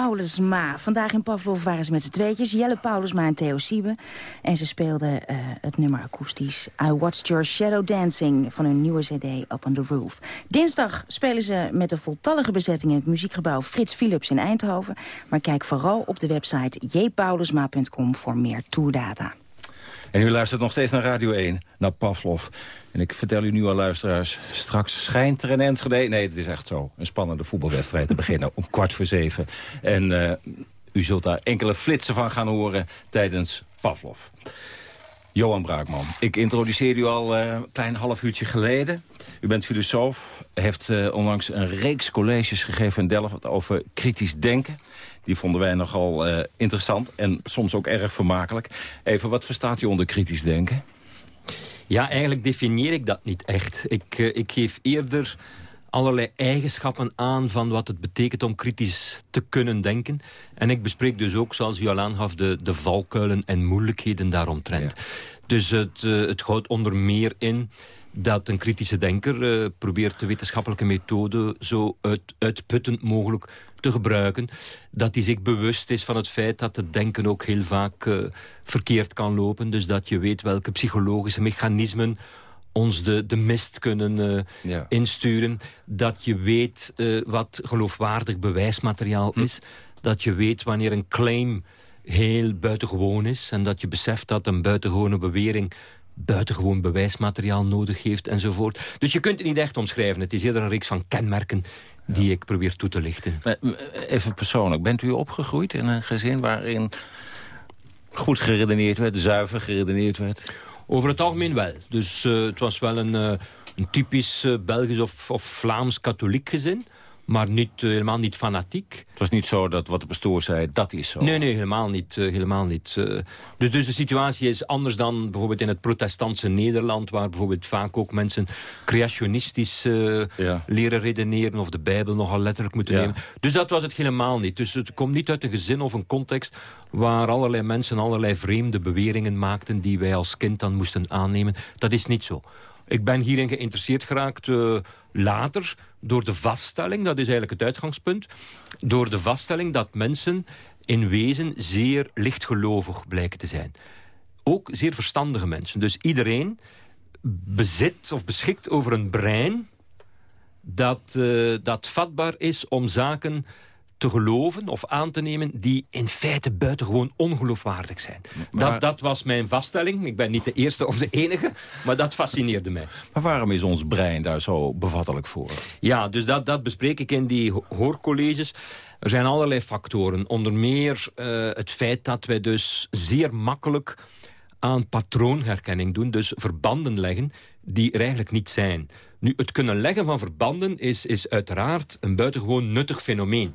Paulusma. Vandaag in Pavlov waren ze met z'n tweetjes. Jelle Paulusma en Theo Siebe. En ze speelden eh, het nummer akoestisch. I Watched Your Shadow Dancing van hun nieuwe cd Up on the Roof. Dinsdag spelen ze met de voltallige bezetting in het muziekgebouw Frits Philips in Eindhoven. Maar kijk vooral op de website jpaulusma.com voor meer tourdata. En u luistert nog steeds naar Radio 1, naar Pavlov. En ik vertel u nu al, luisteraars, straks schijnt er een Enschede... Nee, het is echt zo, een spannende voetbalwedstrijd te beginnen om kwart voor zeven. En uh, u zult daar enkele flitsen van gaan horen tijdens Pavlov. Johan Braakman, ik introduceerde u al uh, een klein half uurtje geleden. U bent filosoof, heeft uh, onlangs een reeks colleges gegeven in Delft over kritisch denken. Die vonden wij nogal uh, interessant en soms ook erg vermakelijk. Even, wat verstaat u onder kritisch denken? Ja, eigenlijk definieer ik dat niet echt. Ik, uh, ik geef eerder allerlei eigenschappen aan van wat het betekent om kritisch te kunnen denken. En ik bespreek dus ook, zoals u al aangaf, de, de valkuilen en moeilijkheden daaromtrent. Ja. Dus het, uh, het houdt onder meer in dat een kritische denker uh, probeert de wetenschappelijke methode zo uit, uitputtend mogelijk te gebruiken. Dat hij zich bewust is van het feit dat het denken ook heel vaak uh, verkeerd kan lopen. Dus dat je weet welke psychologische mechanismen ons de, de mist kunnen uh, ja. insturen. Dat je weet uh, wat geloofwaardig bewijsmateriaal hm. is. Dat je weet wanneer een claim heel buitengewoon is. En dat je beseft dat een buitengewone bewering buitengewoon bewijsmateriaal nodig heeft enzovoort. Dus je kunt het niet echt omschrijven. Het is eerder een reeks van kenmerken die ja. ik probeer toe te lichten. Even persoonlijk, bent u opgegroeid in een gezin waarin goed geredeneerd werd, zuiver geredeneerd werd? Over het algemeen wel. Dus uh, het was wel een, uh, een typisch uh, Belgisch of, of Vlaams-katholiek gezin maar niet, uh, helemaal niet fanatiek. Het was niet zo dat wat de pastoor zei, dat is zo? Nee, nee, helemaal niet. Uh, helemaal niet. Uh, dus, dus de situatie is anders dan bijvoorbeeld in het protestantse Nederland... waar bijvoorbeeld vaak ook mensen creationistisch ja. leren redeneren... of de Bijbel nogal letterlijk moeten ja. nemen. Dus dat was het helemaal niet. Dus het komt niet uit een gezin of een context... waar allerlei mensen allerlei vreemde beweringen maakten... die wij als kind dan moesten aannemen. Dat is niet zo. Ik ben hierin geïnteresseerd geraakt later door de vaststelling, dat is eigenlijk het uitgangspunt... door de vaststelling dat mensen in wezen zeer lichtgelovig blijken te zijn. Ook zeer verstandige mensen. Dus iedereen bezit of beschikt over een brein... dat, uh, dat vatbaar is om zaken te geloven of aan te nemen... die in feite buitengewoon ongeloofwaardig zijn. Maar, dat, dat was mijn vaststelling. Ik ben niet de eerste of de enige, maar dat fascineerde mij. Maar waarom is ons brein daar zo bevattelijk voor? Ja, dus dat, dat bespreek ik in die hoorcolleges. Er zijn allerlei factoren. Onder meer uh, het feit dat wij dus zeer makkelijk aan patroonherkenning doen. Dus verbanden leggen die er eigenlijk niet zijn. Nu, het kunnen leggen van verbanden is, is uiteraard een buitengewoon nuttig fenomeen.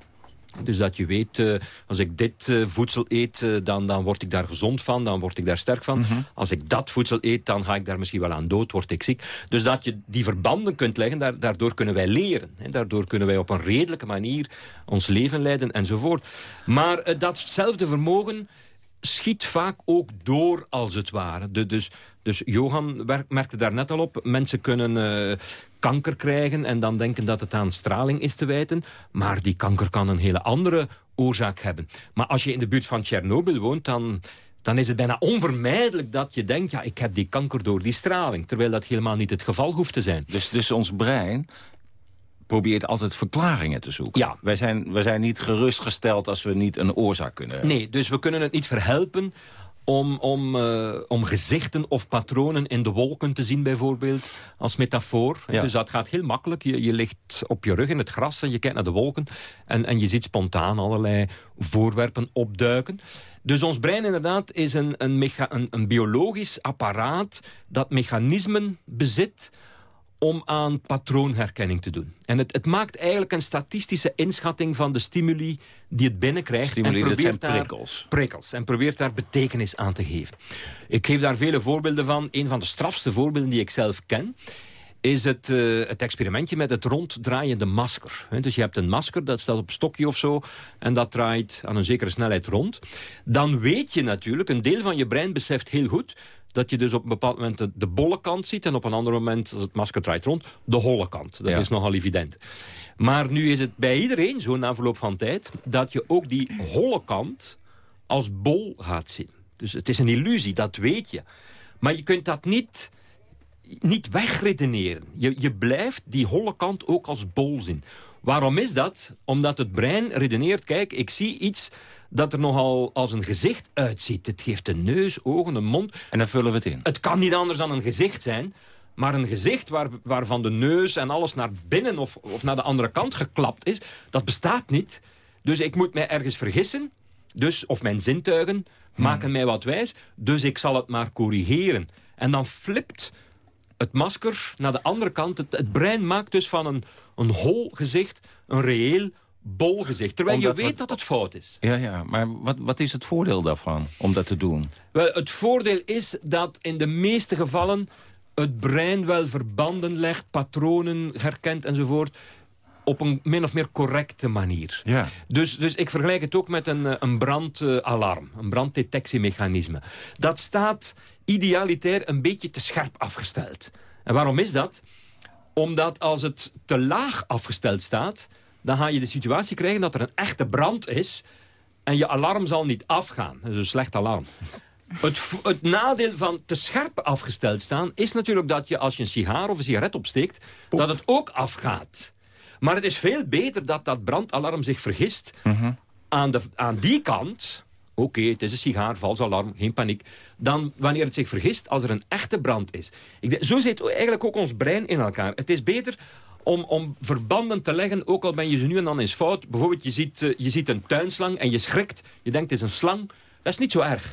Dus dat je weet, uh, als ik dit uh, voedsel eet, uh, dan, dan word ik daar gezond van, dan word ik daar sterk van. Mm -hmm. Als ik dat voedsel eet, dan ga ik daar misschien wel aan dood, word ik ziek. Dus dat je die verbanden kunt leggen, daar, daardoor kunnen wij leren. Hè. Daardoor kunnen wij op een redelijke manier ons leven leiden enzovoort. Maar datzelfde vermogen schiet vaak ook door, als het ware. Dus, dus Johan merkte daar net al op. Mensen kunnen uh, kanker krijgen en dan denken dat het aan straling is te wijten. Maar die kanker kan een hele andere oorzaak hebben. Maar als je in de buurt van Tsjernobyl woont, dan, dan is het bijna onvermijdelijk dat je denkt... ja, ik heb die kanker door die straling. Terwijl dat helemaal niet het geval hoeft te zijn. Dus, dus ons brein probeert altijd verklaringen te zoeken. Ja. Wij zijn, wij zijn niet gerustgesteld als we niet een oorzaak kunnen... Nee, dus we kunnen het niet verhelpen om, om, uh, om gezichten of patronen in de wolken te zien bijvoorbeeld, als metafoor. Ja. Dus dat gaat heel makkelijk. Je, je ligt op je rug in het gras en je kijkt naar de wolken en, en je ziet spontaan allerlei voorwerpen opduiken. Dus ons brein inderdaad is een, een, een biologisch apparaat dat mechanismen bezit om aan patroonherkenning te doen. En het, het, maakt eigenlijk een statistische inschatting van de stimuli die het binnenkrijgt. Stimuli, en probeert daar, prikkels. Prikkels. En probeert daar betekenis aan te geven. Ik geef daar vele voorbeelden van. Een van de strafste voorbeelden die ik zelf ken is het, uh, het experimentje met het ronddraaiende masker. Dus je hebt een masker, dat staat op een stokje of zo... en dat draait aan een zekere snelheid rond. Dan weet je natuurlijk, een deel van je brein beseft heel goed dat je dus op een bepaald moment de, de bolle kant ziet... en op een ander moment, als het masker draait rond, de holle kant. Dat Ja. is nogal evident. Maar nu is het bij iedereen zo na verloop van tijd... dat je ook die holle kant als bol gaat zien. Dus het is een illusie, dat weet je. Maar je kunt dat niet, niet wegredeneren. Je, je blijft die holle kant ook als bol zien. Waarom is dat? Omdat het brein redeneert... kijk, ik zie iets dat er nogal als een gezicht uitziet. Het geeft een neus, ogen, een mond. En dan vullen we het in. Het kan niet anders dan een gezicht zijn. Maar een gezicht waar, waarvan de neus en alles naar binnen of, of naar de andere kant geklapt is... dat bestaat niet. Dus ik moet mij ergens vergissen. Dus, of mijn zintuigen maken mij wat wijs. Dus ik zal het maar corrigeren. En dan flipt het masker naar de andere kant. Het, het brein maakt dus van een, een hol gezicht een reëel bol gezicht. Terwijl Omdat je we- weet dat het fout is. Ja, ja. Maar wat, wat is het voordeel daarvan om dat te doen? Wel, het voordeel is dat in de meeste gevallen het brein wel verbanden legt, patronen herkent enzovoort, op een min of meer correcte manier. Ja. Dus, dus ik vergelijk het ook met een, eh, een brandalarm, een branddetectiemechanisme. Dat staat idealitair een beetje te scherp afgesteld. En waarom is dat? Omdat als het te laag afgesteld staat... dan ga je de situatie krijgen dat er een echte brand is... en je alarm zal niet afgaan. Dat is een slecht alarm. Het, het nadeel van te scherp afgesteld staan... is natuurlijk dat je als je een sigaar of een sigaret opsteekt... dat het ook afgaat. Maar het is veel beter dat dat brandalarm zich vergist... aan, de, aan die kant... Oké, het is een sigaar, vals alarm, geen paniek. Dan wanneer het zich vergist als er een echte brand is. Ik denk, zo zit eigenlijk ook ons brein in elkaar. Het is beter om, om verbanden te leggen, ook al ben je ze nu en dan eens fout. Bijvoorbeeld, je ziet, eh, je ziet een tuinslang en je schrikt. Je denkt, het is een slang. Dat is niet zo erg.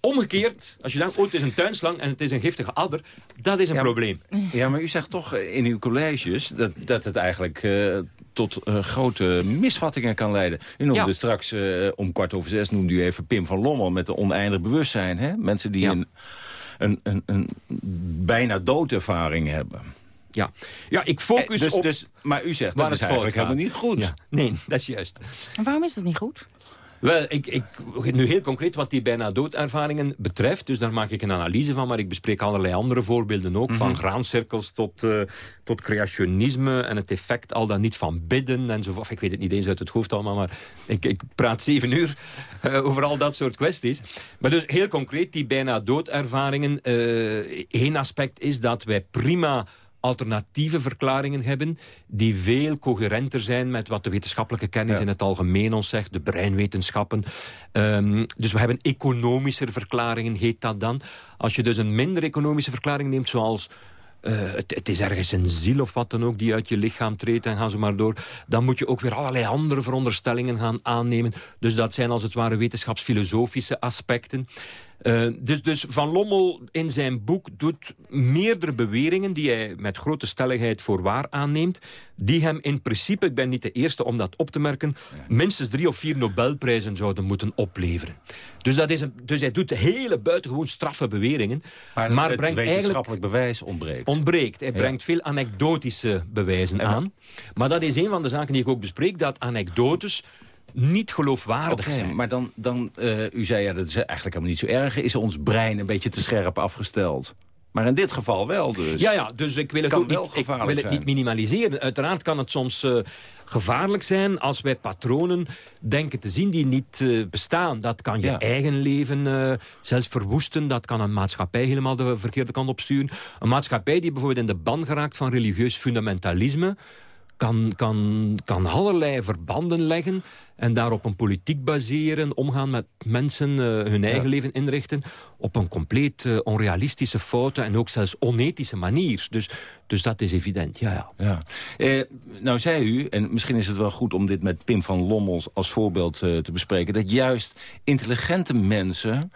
Omgekeerd, als je denkt, oh, het is een tuinslang en het is een giftige adder. Dat is een probleem. Ja, maar u zegt toch eh, in uw colleges dat, dat het eigenlijk eh, tot eh, grote misvattingen kan leiden. U noemde Ja. straks eh, om kwart over zes noemde u even Pim van Lommel met een oneindig bewustzijn. Hè? Mensen die een, een, een, een bijna doodervaring hebben. Ja, ja ik focus dus, op Dus, maar u zegt dat is het eigenlijk helemaal niet goed. Ja, nee, dat is juist. En waarom is dat niet goed? Wel, ik, ik, nu heel concreet wat die bijna doodervaringen betreft. Dus daar maak ik een analyse van. Maar ik bespreek allerlei andere voorbeelden ook. Van graancirkels tot, eh, tot creationisme. En het effect al dan niet van bidden. Enzovoort. Ik weet het niet eens uit het hoofd allemaal. Maar ik, ik praat zeven uur eh, over al dat soort kwesties. Maar dus heel concreet, die bijna doodervaringen. eh Eén aspect is dat wij prima alternatieve verklaringen hebben... die veel coherenter zijn met wat de wetenschappelijke kennis in het algemeen ons zegt. De breinwetenschappen. Ehm, dus we hebben economische verklaringen, heet dat dan. Als je dus een minder economische verklaring neemt, zoals... eh, het, het is ergens een ziel of wat dan ook die uit je lichaam treedt en gaan ze maar door. Dan moet je ook weer allerlei andere veronderstellingen gaan aannemen. Dus dat zijn als het ware wetenschapsfilosofische aspecten. Uh, dus, dus Van Lommel in zijn boek doet meerdere beweringen... die hij met grote stelligheid voor waar aanneemt... die hem in principe, ik ben niet de eerste om dat op te merken... minstens drie of vier Nobelprijzen zouden moeten opleveren. Dus, dat is een, dus hij doet hele buitengewoon straffe beweringen. Maar, maar het brengt wetenschappelijk bewijs ontbreekt. Ontbreekt. Hij Ja. brengt veel anekdotische bewijzen Ja. aan. Maar dat is een van de zaken die ik ook bespreek... dat anekdotes niet geloofwaardig zijn. maar dan, dan uh, u zei ja, dat is eigenlijk helemaal niet zo erg. Is ons brein een beetje te scherp afgesteld? Maar in dit geval wel dus. Ja, ja, dus ik wil het ook niet, ik wil het niet minimaliseren. Uiteraard kan het soms eh, gevaarlijk zijn als wij patronen denken te zien die niet eh, bestaan. Dat kan je Ja. eigen leven eh, zelfs verwoesten. Dat kan een maatschappij helemaal de verkeerde kant op sturen. Een maatschappij die bijvoorbeeld in de ban geraakt van religieus fundamentalisme kan, kan, kan allerlei verbanden leggen en daarop een politiek baseren, omgaan met mensen, eh, hun eigen Ja. leven inrichten, op een compleet eh, onrealistische, foute en ook zelfs onethische manier. Dus, dus dat is evident, ja, ja. Ja. Eh, nou zei u, en misschien is het wel goed om dit met Pim van Lommels als voorbeeld eh, te bespreken... dat juist intelligente mensen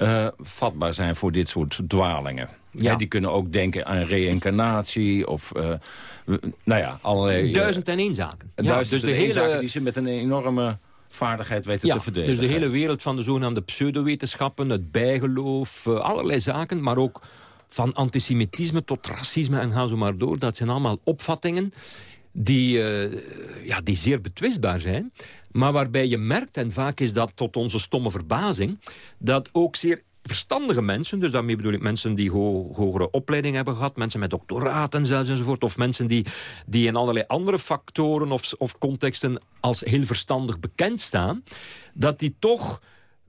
eh, vatbaar zijn voor dit soort dwalingen. Ja. Die kunnen ook denken aan reïncarnatie of... eh, nou ja, allerlei... eh, Duizend en één zaken. Ja, duizend dus de en één zaken hele, die ze met een enorme vaardigheid weten ja, te verdedigen. dus de hele wereld van de zogenaamde pseudowetenschappen, het bijgeloof, allerlei zaken, maar ook van antisemitisme tot racisme en ga zo maar door. Dat zijn allemaal opvattingen die, eh, ja, die zeer betwistbaar zijn. Maar waarbij je merkt, en vaak is dat tot onze stomme verbazing... dat ook zeer verstandige mensen, dus daarmee bedoel ik mensen die ho hogere opleiding hebben gehad... mensen met doctoraten zelfs enzovoort... of mensen die, die in allerlei andere factoren of, of contexten als heel verstandig bekend staan... dat die toch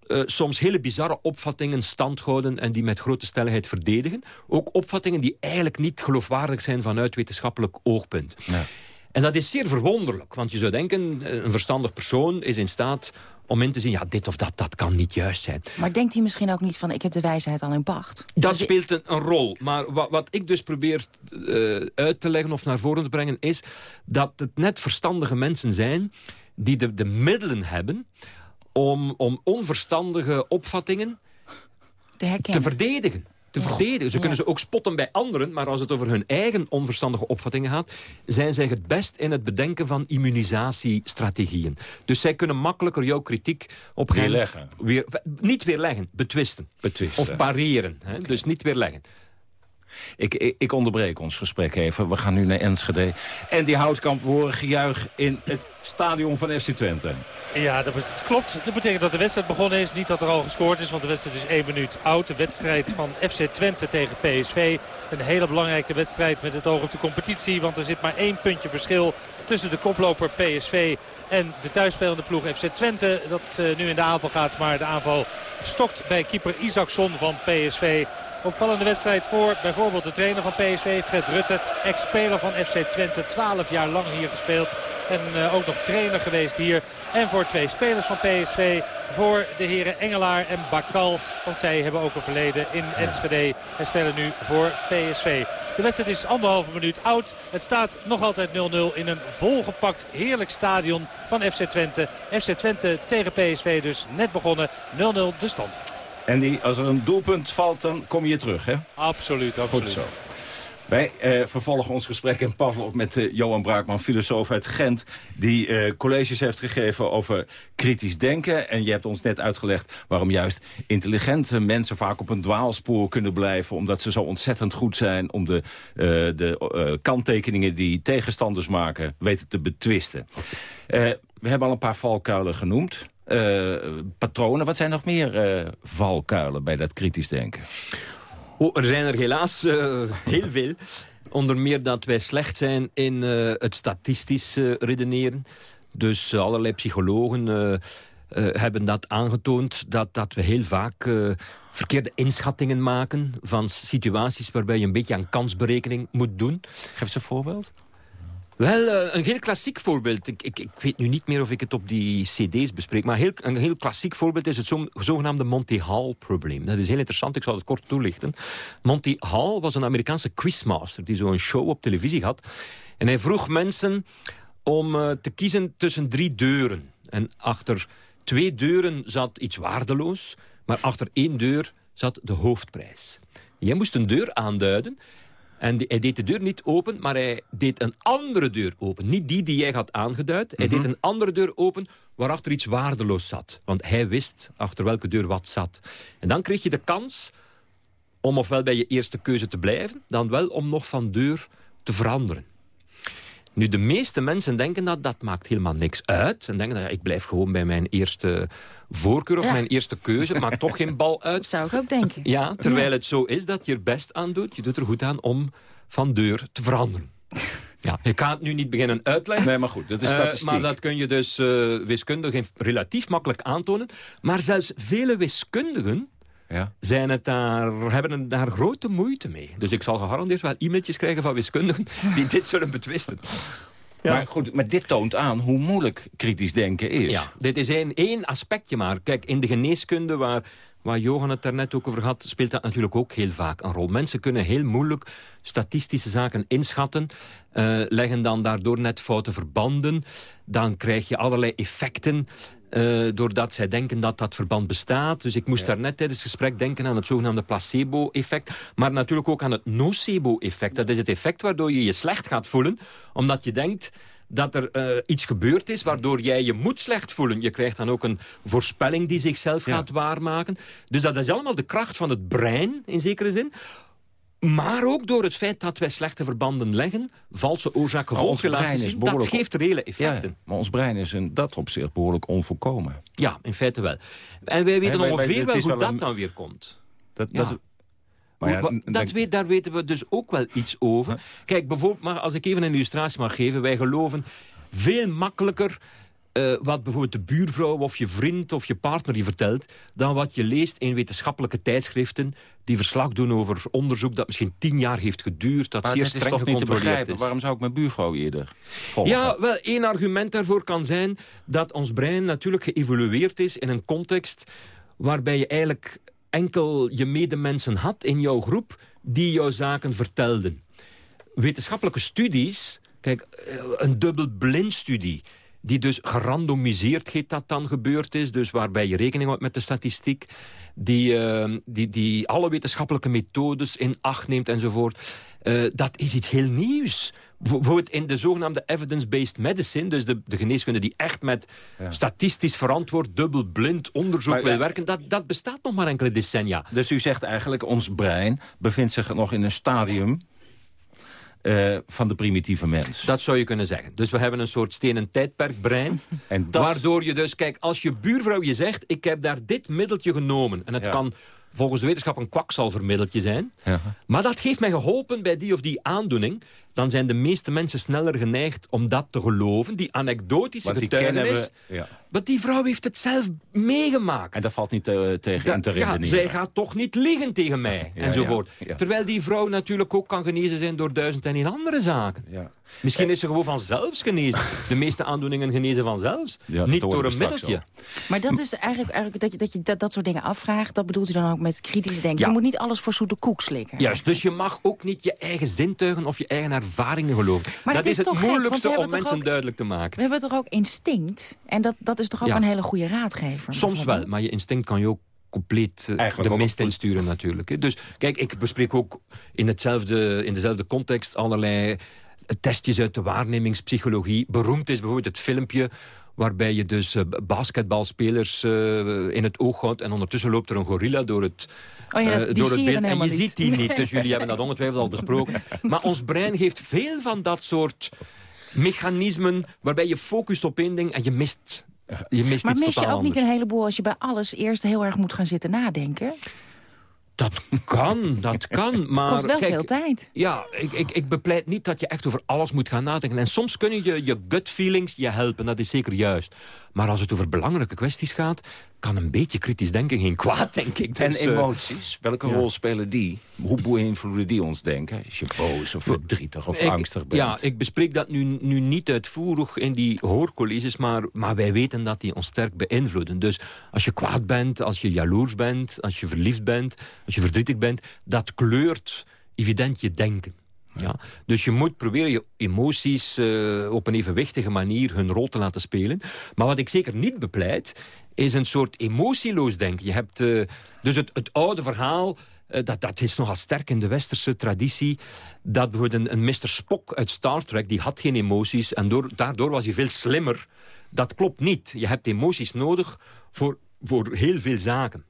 eh, soms hele bizarre opvattingen stand houden... en die met grote stelligheid verdedigen. Ook opvattingen die eigenlijk niet geloofwaardig zijn vanuit wetenschappelijk oogpunt. Ja. En dat is zeer verwonderlijk, want je zou denken... eh, een verstandig persoon is in staat om in te zien... ja, dit of dat, dat kan niet juist zijn. Maar denkt hij misschien ook niet van, ik heb de wijsheid al in pacht? Dat Dus- speelt een, een rol. Maar wat, wat ik dus probeer eh, uit te leggen of naar voren te brengen... is dat het net verstandige mensen zijn... die de, de middelen hebben om, om onverstandige opvattingen te te verdedigen. Te verdedigen. Ze kunnen ze ook spotten bij anderen, maar als het over hun eigen onverstandige opvattingen gaat, zijn zij het best in het bedenken van immunisatiestrategieën. Dus zij kunnen makkelijker jouw kritiek op Weerleggen. Weer, niet weerleggen, betwisten. Betwisten. Of pareren. Hè? Dus niet weerleggen. Ik, ik, onderbreek ons gesprek even. We gaan nu naar Enschede. En die houtkamp horen gejuich in het stadion van FC Twente. Ja, dat klopt. Dat betekent dat de wedstrijd begonnen is. Niet dat er al gescoord is, want de wedstrijd is één minuut oud. De wedstrijd van FC Twente tegen PSV. Een hele belangrijke wedstrijd met het oog op de competitie. Want er zit maar één puntje verschil tussen de koploper PSV en de thuisspelende ploeg FC Twente. Dat eh, nu in de aanval gaat, maar de aanval stokt bij keeper Isaacson van PSV. Opvallende wedstrijd voor bijvoorbeeld de trainer van PSV, Fred Rutte. Ex-speler van FC Twente, 12 jaar lang hier gespeeld. En eh, ook nog trainer geweest hier. En voor twee spelers van PSV. Voor de heren Engelaar en Bakal. Want zij hebben ook een verleden in Enschede. En spelen nu voor PSV. De wedstrijd is anderhalve minuut oud. Het staat nog altijd 0-0 in een volgepakt heerlijk stadion van FC Twente. FC Twente tegen PSV dus net begonnen. 0-0 de stand. En die, als er een doelpunt valt, dan kom je terug, hè? Absoluut, absoluut. Goed zo. Wij eh, vervolgen ons gesprek in Pavlov met eh, Johan Braakman, filosoof uit Gent... die eh, colleges heeft gegeven over kritisch denken. En je hebt ons net uitgelegd waarom juist intelligente mensen... vaak op een dwaalspoor kunnen blijven... omdat ze zo ontzettend goed zijn om de, eh, de eh, kanttekeningen die tegenstanders maken... weten te betwisten. Eh, we hebben al een paar valkuilen genoemd. Eh, patronen, wat zijn nog meer eh, valkuilen bij dat kritisch denken? Oh, er zijn er helaas eh, heel veel. Onder meer dat wij slecht zijn in het statistisch redeneren. Dus allerlei psychologen hebben dat aangetoond... dat, dat we heel vaak verkeerde inschattingen maken... van situaties waarbij je een beetje aan kansberekening moet doen. Geef eens een voorbeeld. Wel, eh, een heel klassiek voorbeeld. Ik, ik, ik weet nu niet meer of ik het op die cd's bespreek... maar heel, een heel klassiek voorbeeld is het zo, zogenaamde Monty Hall-probleem. Dat is heel interessant, ik zal het kort toelichten. Monty Hall was een Amerikaanse quizmaster... die zo'n show op televisie had. En hij vroeg mensen om eh, te kiezen tussen drie deuren. En achter twee deuren zat iets waardeloos... maar achter één deur zat de hoofdprijs. Jij moest een deur aanduiden en die- hij deed de deur niet open, maar hij deed een andere deur open. Niet die die jij had aangeduid. Hij Mhm. deed een andere deur open waarachter iets waardeloos zat. Want hij wist achter welke deur wat zat. En dan kreeg je de kans om ofwel bij je eerste keuze te blijven... dan wel om nog van deur te veranderen. Nu, de meeste mensen denken dat dat maakt helemaal niks uit. En denken dat ja, ik blijf gewoon bij mijn eerste voorkeur of Ja. mijn eerste keuze. Maakt toch geen bal uit. Dat zou ik ook denken. Ja, terwijl het zo is dat je er best aan doet. Je doet er goed aan om van deur te veranderen. Ja, ik ga het nu niet beginnen uitleggen. Nee, maar goed, dat is Eh, statistiek. maar dat kun je dus eh, wiskundig relatief makkelijk aantonen. Maar zelfs vele wiskundigen Ja. zijn het daar, hebben het daar grote moeite mee. Dus ik zal gegarandeerd wel e-mailtjes krijgen van wiskundigen die dit zullen betwisten. Maar goed, maar dit toont aan hoe moeilijk kritisch denken is. Ja, dit is één, één aspectje maar. Kijk, in de geneeskunde, waar, waar Johan het daarnet ook over had... speelt dat natuurlijk ook heel vaak een rol. Mensen kunnen heel moeilijk statistische zaken inschatten... eh, leggen dan daardoor net foute verbanden. Dan krijg je allerlei effecten... eh, doordat zij denken dat dat verband bestaat. Dus ik moest daarnet tijdens het gesprek denken aan het zogenaamde placebo-effect. Maar natuurlijk ook aan het nocebo-effect. Dat is het effect waardoor je je slecht gaat voelen. Omdat je denkt dat er eh, iets gebeurd is waardoor jij je moet slecht voelen. Je krijgt dan ook een voorspelling die zichzelf gaat waarmaken. Dus dat is allemaal de kracht van het brein, in zekere zin. Maar ook door het feit dat wij slechte verbanden leggen... valse oorzaak-gevolgrelaties zien, dat geeft reële effecten. Ja, maar ons brein is in dat opzicht behoorlijk onvolkomen. Ja, in feite wel. En wij weten maar ongeveer wel hoe wel dat een- dan weer komt. Dat, Ja. dat, maar ja, dat denk- weet, daar weten we dus ook wel iets over. Kijk, bijvoorbeeld, maar als ik even een illustratie mag geven. Wij geloven veel makkelijker eh, wat bijvoorbeeld de buurvrouw of je vriend of je partner je vertelt... dan wat je leest in wetenschappelijke tijdschriften... die verslag doen over onderzoek dat misschien tien jaar heeft geduurd... dat maar zeer streng toch niet te gecontroleerd begrijpen. is. Waarom zou ik mijn buurvrouw eerder volgen? Ja, wel, één argument daarvoor kan zijn dat ons brein natuurlijk geëvolueerd is in een context waarbij je eigenlijk enkel je medemensen had in jouw groep die jouw zaken vertelden. Wetenschappelijke studies, kijk, eh, een dubbelblindstudie die dus gerandomiseerd heet dat dan gebeurd is. Dus waarbij je rekening houdt met de statistiek. Die, eh, die, die alle wetenschappelijke methodes in acht neemt enzovoort. Eh, dat is iets heel nieuws. Bijvoorbeeld in de zogenaamde evidence-based medicine... dus de, de geneeskunde die echt met statistisch verantwoord... dubbelblind onderzoek Maar, wil werken... Dat, dat bestaat nog maar enkele decennia. Dus u zegt eigenlijk, ons brein bevindt zich nog in een stadium... eh, van de primitieve mens. Dat zou je kunnen zeggen. Dus we hebben een soort stenen tijdperkbrein. En dat- Waardoor je dus, kijk, als je buurvrouw je zegt... ik heb daar dit middeltje genomen... en het Ja. kan volgens de wetenschap een kwakzalvermiddeltje zijn... Ja. maar dat heeft mij geholpen bij die of die aandoening... dan zijn de meeste mensen sneller geneigd om dat te geloven. Die anekdotische Want die getuigenis... kennen we... Ja. Want die vrouw heeft het zelf meegemaakt. En daar valt niet eh, tegen in te ja, zij gaat toch niet liegen tegen mij, Ja, enzovoort. ja, ja. Terwijl die vrouw natuurlijk ook kan genezen zijn door duizend en één andere zaken. Ja. Misschien is ze gewoon vanzelfs genezen. De meeste aandoeningen genezen dat niet door een middeltje. Maar dat is eigenlijk, eigenlijk dat je, dat, je dat, dat soort dingen afvraagt... dat bedoelt u dan ook met kritisch denken. Ja. Je moet niet alles voor zoete koek slikken. Juist, dus je mag ook niet je eigen zintuigen of je eigen ervaringen geloven. Maar dat dat is is het gek, moeilijkste om mensen ook- duidelijk te maken. We hebben toch ook instinct? En dat, dat is toch ook Ja. een hele goede raadgever? Soms wel, maar je instinct kan je ook compleet eh, Eigenlijk de ook mist insturen natuurlijk. hè. Dus kijk, ik bespreek ook in, hetzelfde, in dezelfde context allerlei testjes uit de waarnemingspsychologie. Beroemd is bijvoorbeeld het filmpje waarbij je dus eh, basketbalspelers eh, in het oog houdt... en ondertussen loopt er een gorilla door het, Oh ja, eh, door het beeld. En je niet. ziet die niet, dus jullie hebben dat ongetwijfeld al besproken. Maar ons brein heeft veel van dat soort mechanismen... waarbij je focust op één ding en je mist, je mist Maar mis je ook niet een heleboel als je bij alles eerst heel erg moet gaan zitten nadenken? Dat kan, dat kan. Maar Kost wel kijk, veel tijd. Ja, ik, ik, ik bepleit niet dat je echt over alles moet gaan nadenken. En soms kunnen je, je gut feelings je helpen, dat is zeker juist. Maar als het over belangrijke kwesties gaat... kan een beetje kritisch denken geen kwaad, denk ik. En Dus, eh, emoties, welke ja. rol spelen die? Hoe beïnvloeden die ons denken? Als je boos of verdrietig of ik- angstig bent. Ja, ik bespreek dat nu, nu niet uitvoerig in die hoorcolleges... Maar, maar wij weten dat die ons sterk beïnvloeden. Dus als je kwaad bent, als je jaloers bent... als je verliefd bent, als je verdrietig bent... dat kleurt evident je denken. Ja? Dus je moet proberen je emoties uh, op een evenwichtige manier hun rol te laten spelen. Maar wat ik zeker niet bepleit, is een soort emotieloos denken. Je hebt uh, dus het, het oude verhaal uh, dat, dat is nogal sterk in de westerse traditie. Dat bijvoorbeeld een, een Mr. Spock uit Star Trek, die had geen emoties. En door, daardoor was hij veel slimmer. Dat klopt niet. Je hebt emoties nodig voor, voor heel veel zaken.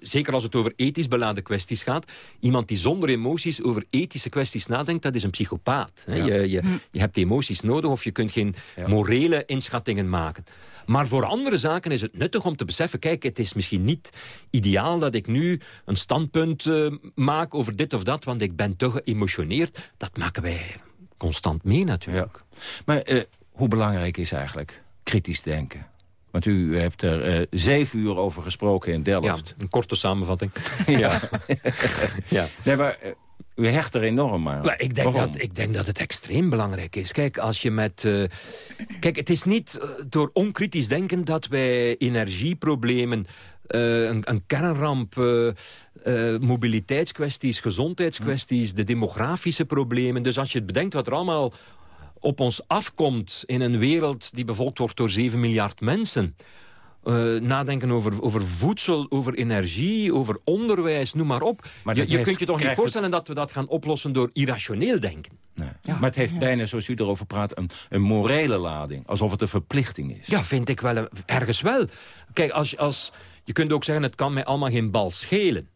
Zeker als het over ethisch beladen kwesties gaat. Iemand die zonder emoties over ethische kwesties nadenkt, dat is een psychopaat. Ja. Je, je, je, hebt emoties nodig of je kunt geen ja. morele inschattingen maken. Maar voor andere zaken is het nuttig om te beseffen... kijk, het is misschien niet ideaal dat ik nu een standpunt uh, maak over dit of dat... want ik ben te geëmotioneerd. Dat maken wij constant mee natuurlijk. Ja. Maar uh, hoe belangrijk is eigenlijk kritisch denken? Want u heeft er uh, zeven uur over gesproken in Delft. Ja, een korte samenvatting. ja. ja. Nee, maar uh, u hecht er enorm aan. Maar ik, denk dat, ik denk dat het extreem belangrijk is. Kijk, als je met... Uh, kijk, het is niet door onkritisch denken dat wij energieproblemen... een, een kernramp, mobiliteitskwesties, gezondheidskwesties... de demografische problemen. Dus als je het bedenkt wat er allemaal op ons afkomt in een wereld die bevolkt wordt door 7 miljard mensen... Uh, nadenken over, over voedsel, over energie, over onderwijs, noem maar op. Maar je, je kunt je toch niet voorstellen het... dat we dat gaan oplossen door irrationeel denken. Nee. Ja. Maar het heeft ja. bijna, zoals u erover praat, een, een morele lading. Alsof het een verplichting is. Ja, vind ik wel, ergens wel. Kijk, als, als, je kunt ook zeggen, het kan mij allemaal geen bal schelen.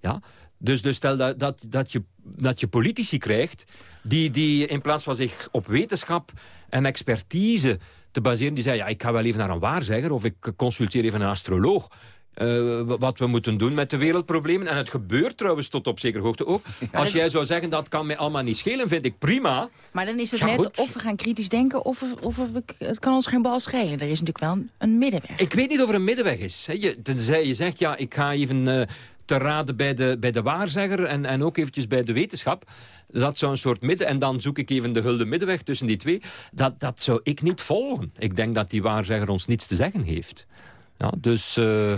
Ja? Dus, dus stel dat, dat, dat, je, dat je politici krijgt... Die, die in plaats van zich op wetenschap en expertise te baseren... die zeggen, ja, ik ga wel even naar een waarzegger... of ik consulteer even een astroloog... Uh, wat we moeten doen met de wereldproblemen. En het gebeurt trouwens tot op zekere hoogte ook. Ja, Als jij zou zeggen, dat kan mij allemaal niet schelen, vind ik prima. Maar dan is het Ja, net goed. of we gaan kritisch denken... of, we- of we, het kan ons geen bal schelen. Er is natuurlijk wel een, een middenweg. Ik weet niet of er een middenweg is. hè. Je, tenzij je zegt, ja, ik ga even eh, te raden bij de, bij de waarzegger... En, en ook eventjes bij de wetenschap. Dat zou een soort midden... En dan zoek ik even de hulde middenweg tussen die twee. Dat, dat zou ik niet volgen. Ik denk dat die waarzegger ons niets te zeggen heeft. Ja, dus eh,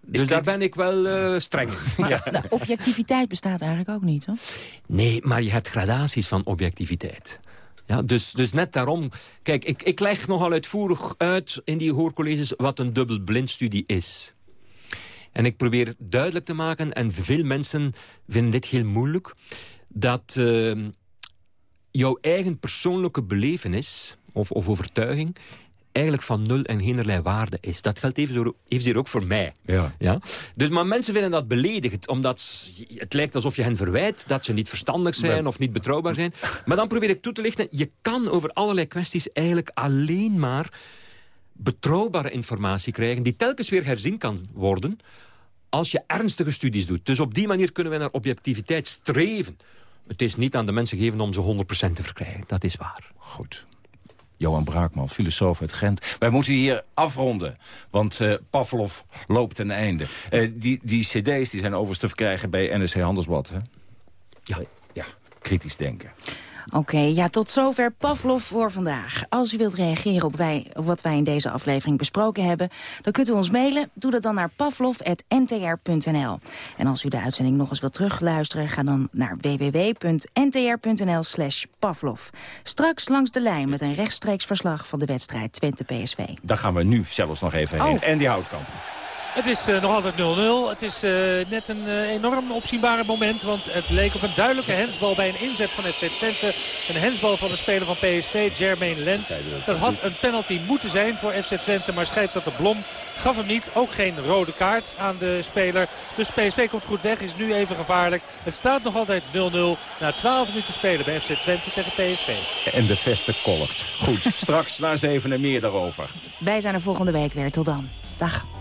dus daar ben ik wel eh, streng in. Ja. Nou, objectiviteit bestaat eigenlijk ook niet, hoor. Nee, maar je hebt gradaties van objectiviteit. Ja, dus, dus net daarom... Kijk, ik, ik leg nogal uitvoerig uit in die hoorcolleges... wat een dubbelblindstudie is. En ik probeer duidelijk te maken... en veel mensen vinden dit heel moeilijk... dat eh, jouw eigen persoonlijke belevenis of, of overtuiging eigenlijk van nul en geenerlei waarde is. Dat geldt evenzeer, evenzeer ook voor mij. Ja. Ja? Dus, maar mensen vinden dat beledigend, omdat het lijkt alsof je hen verwijt dat ze niet verstandig zijn Nee. of niet betrouwbaar zijn. Maar dan probeer ik toe te lichten, je kan over allerlei kwesties eigenlijk alleen maar betrouwbare informatie krijgen, die telkens weer herzien kan worden, als je ernstige studies doet. Dus op die manier kunnen we naar objectiviteit streven. Het is niet aan de mensen gegeven om ze 100% te verkrijgen, dat is waar. Goed. Johan Braakman, filosoof uit Gent. Wij moeten hier afronden, want eh, Pavlov loopt ten einde. Eh, die, die cd's die zijn overigens te verkrijgen bij NRC Handelsblad. Hè? Ja. ja, kritisch denken. Oké, ja, tot zover Pavlov voor vandaag. Als u wilt reageren op, wij, op wat wij in deze aflevering besproken hebben... dan kunt u ons mailen. Doe dat dan naar pavlov.ntr.nl. En als u de uitzending nog eens wilt terugluisteren... ga dan naar www.ntr.nl slash pavlov. Straks langs de lijn met een rechtstreeks verslag... van de wedstrijd Twente-PSV. Daar gaan we nu zelfs nog even heen. Oh. En die houtkamp. Het is eh, nog altijd 0-0. Het is eh, net een eh, enorm opzienbare moment. Want het leek op een duidelijke hensbal bij een inzet van FC Twente. Een hensbal van de speler van PSV, Jermaine Lens. Dat had een penalty moeten zijn voor FC Twente. Maar scheidsrechter Blom gaf hem niet. Ook geen rode kaart aan de speler. Dus PSV komt goed weg. Is nu even gevaarlijk. Het staat nog altijd 0-0. Na 12 minuten spelen bij FC Twente tegen PSV. En de veste kolkt. Goed, straks na zeven en meer daarover. Wij zijn er volgende week weer. Tot dan. Dag.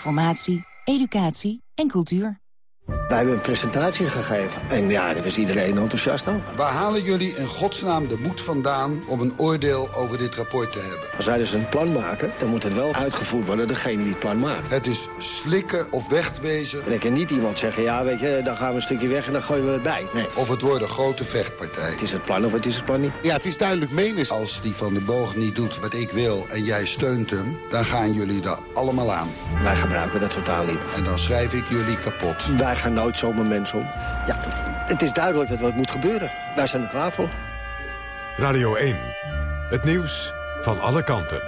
Informatie, educatie en cultuur. Wij hebben een presentatie gegeven. En ja, daar was iedereen enthousiast over. Waar halen jullie in godsnaam de moed vandaan om een oordeel over dit rapport te hebben? Als wij dus een plan maken, dan moet het wel uitgevoerd worden degene die het plan maakt. Het is slikken of wegwezen. En ik kan niet iemand zeggen, ja weet je, dan gaan we een stukje weg en dan gooien we het bij. Nee. Of het wordt een grote vechtpartij. Het is het plan of het is het plan niet. Ja, het is duidelijk menens. Als die van de boog niet doet wat ik wil en jij steunt hem, dan gaan jullie er allemaal aan. Wij gebruiken dat totaal niet. En dan schrijf ik jullie kapot. Wij gaan nooit zomaar mensen om. Ja, het is duidelijk dat wat moet gebeuren. Wij zijn er klaar voor. Radio 1. Het nieuws van alle kanten.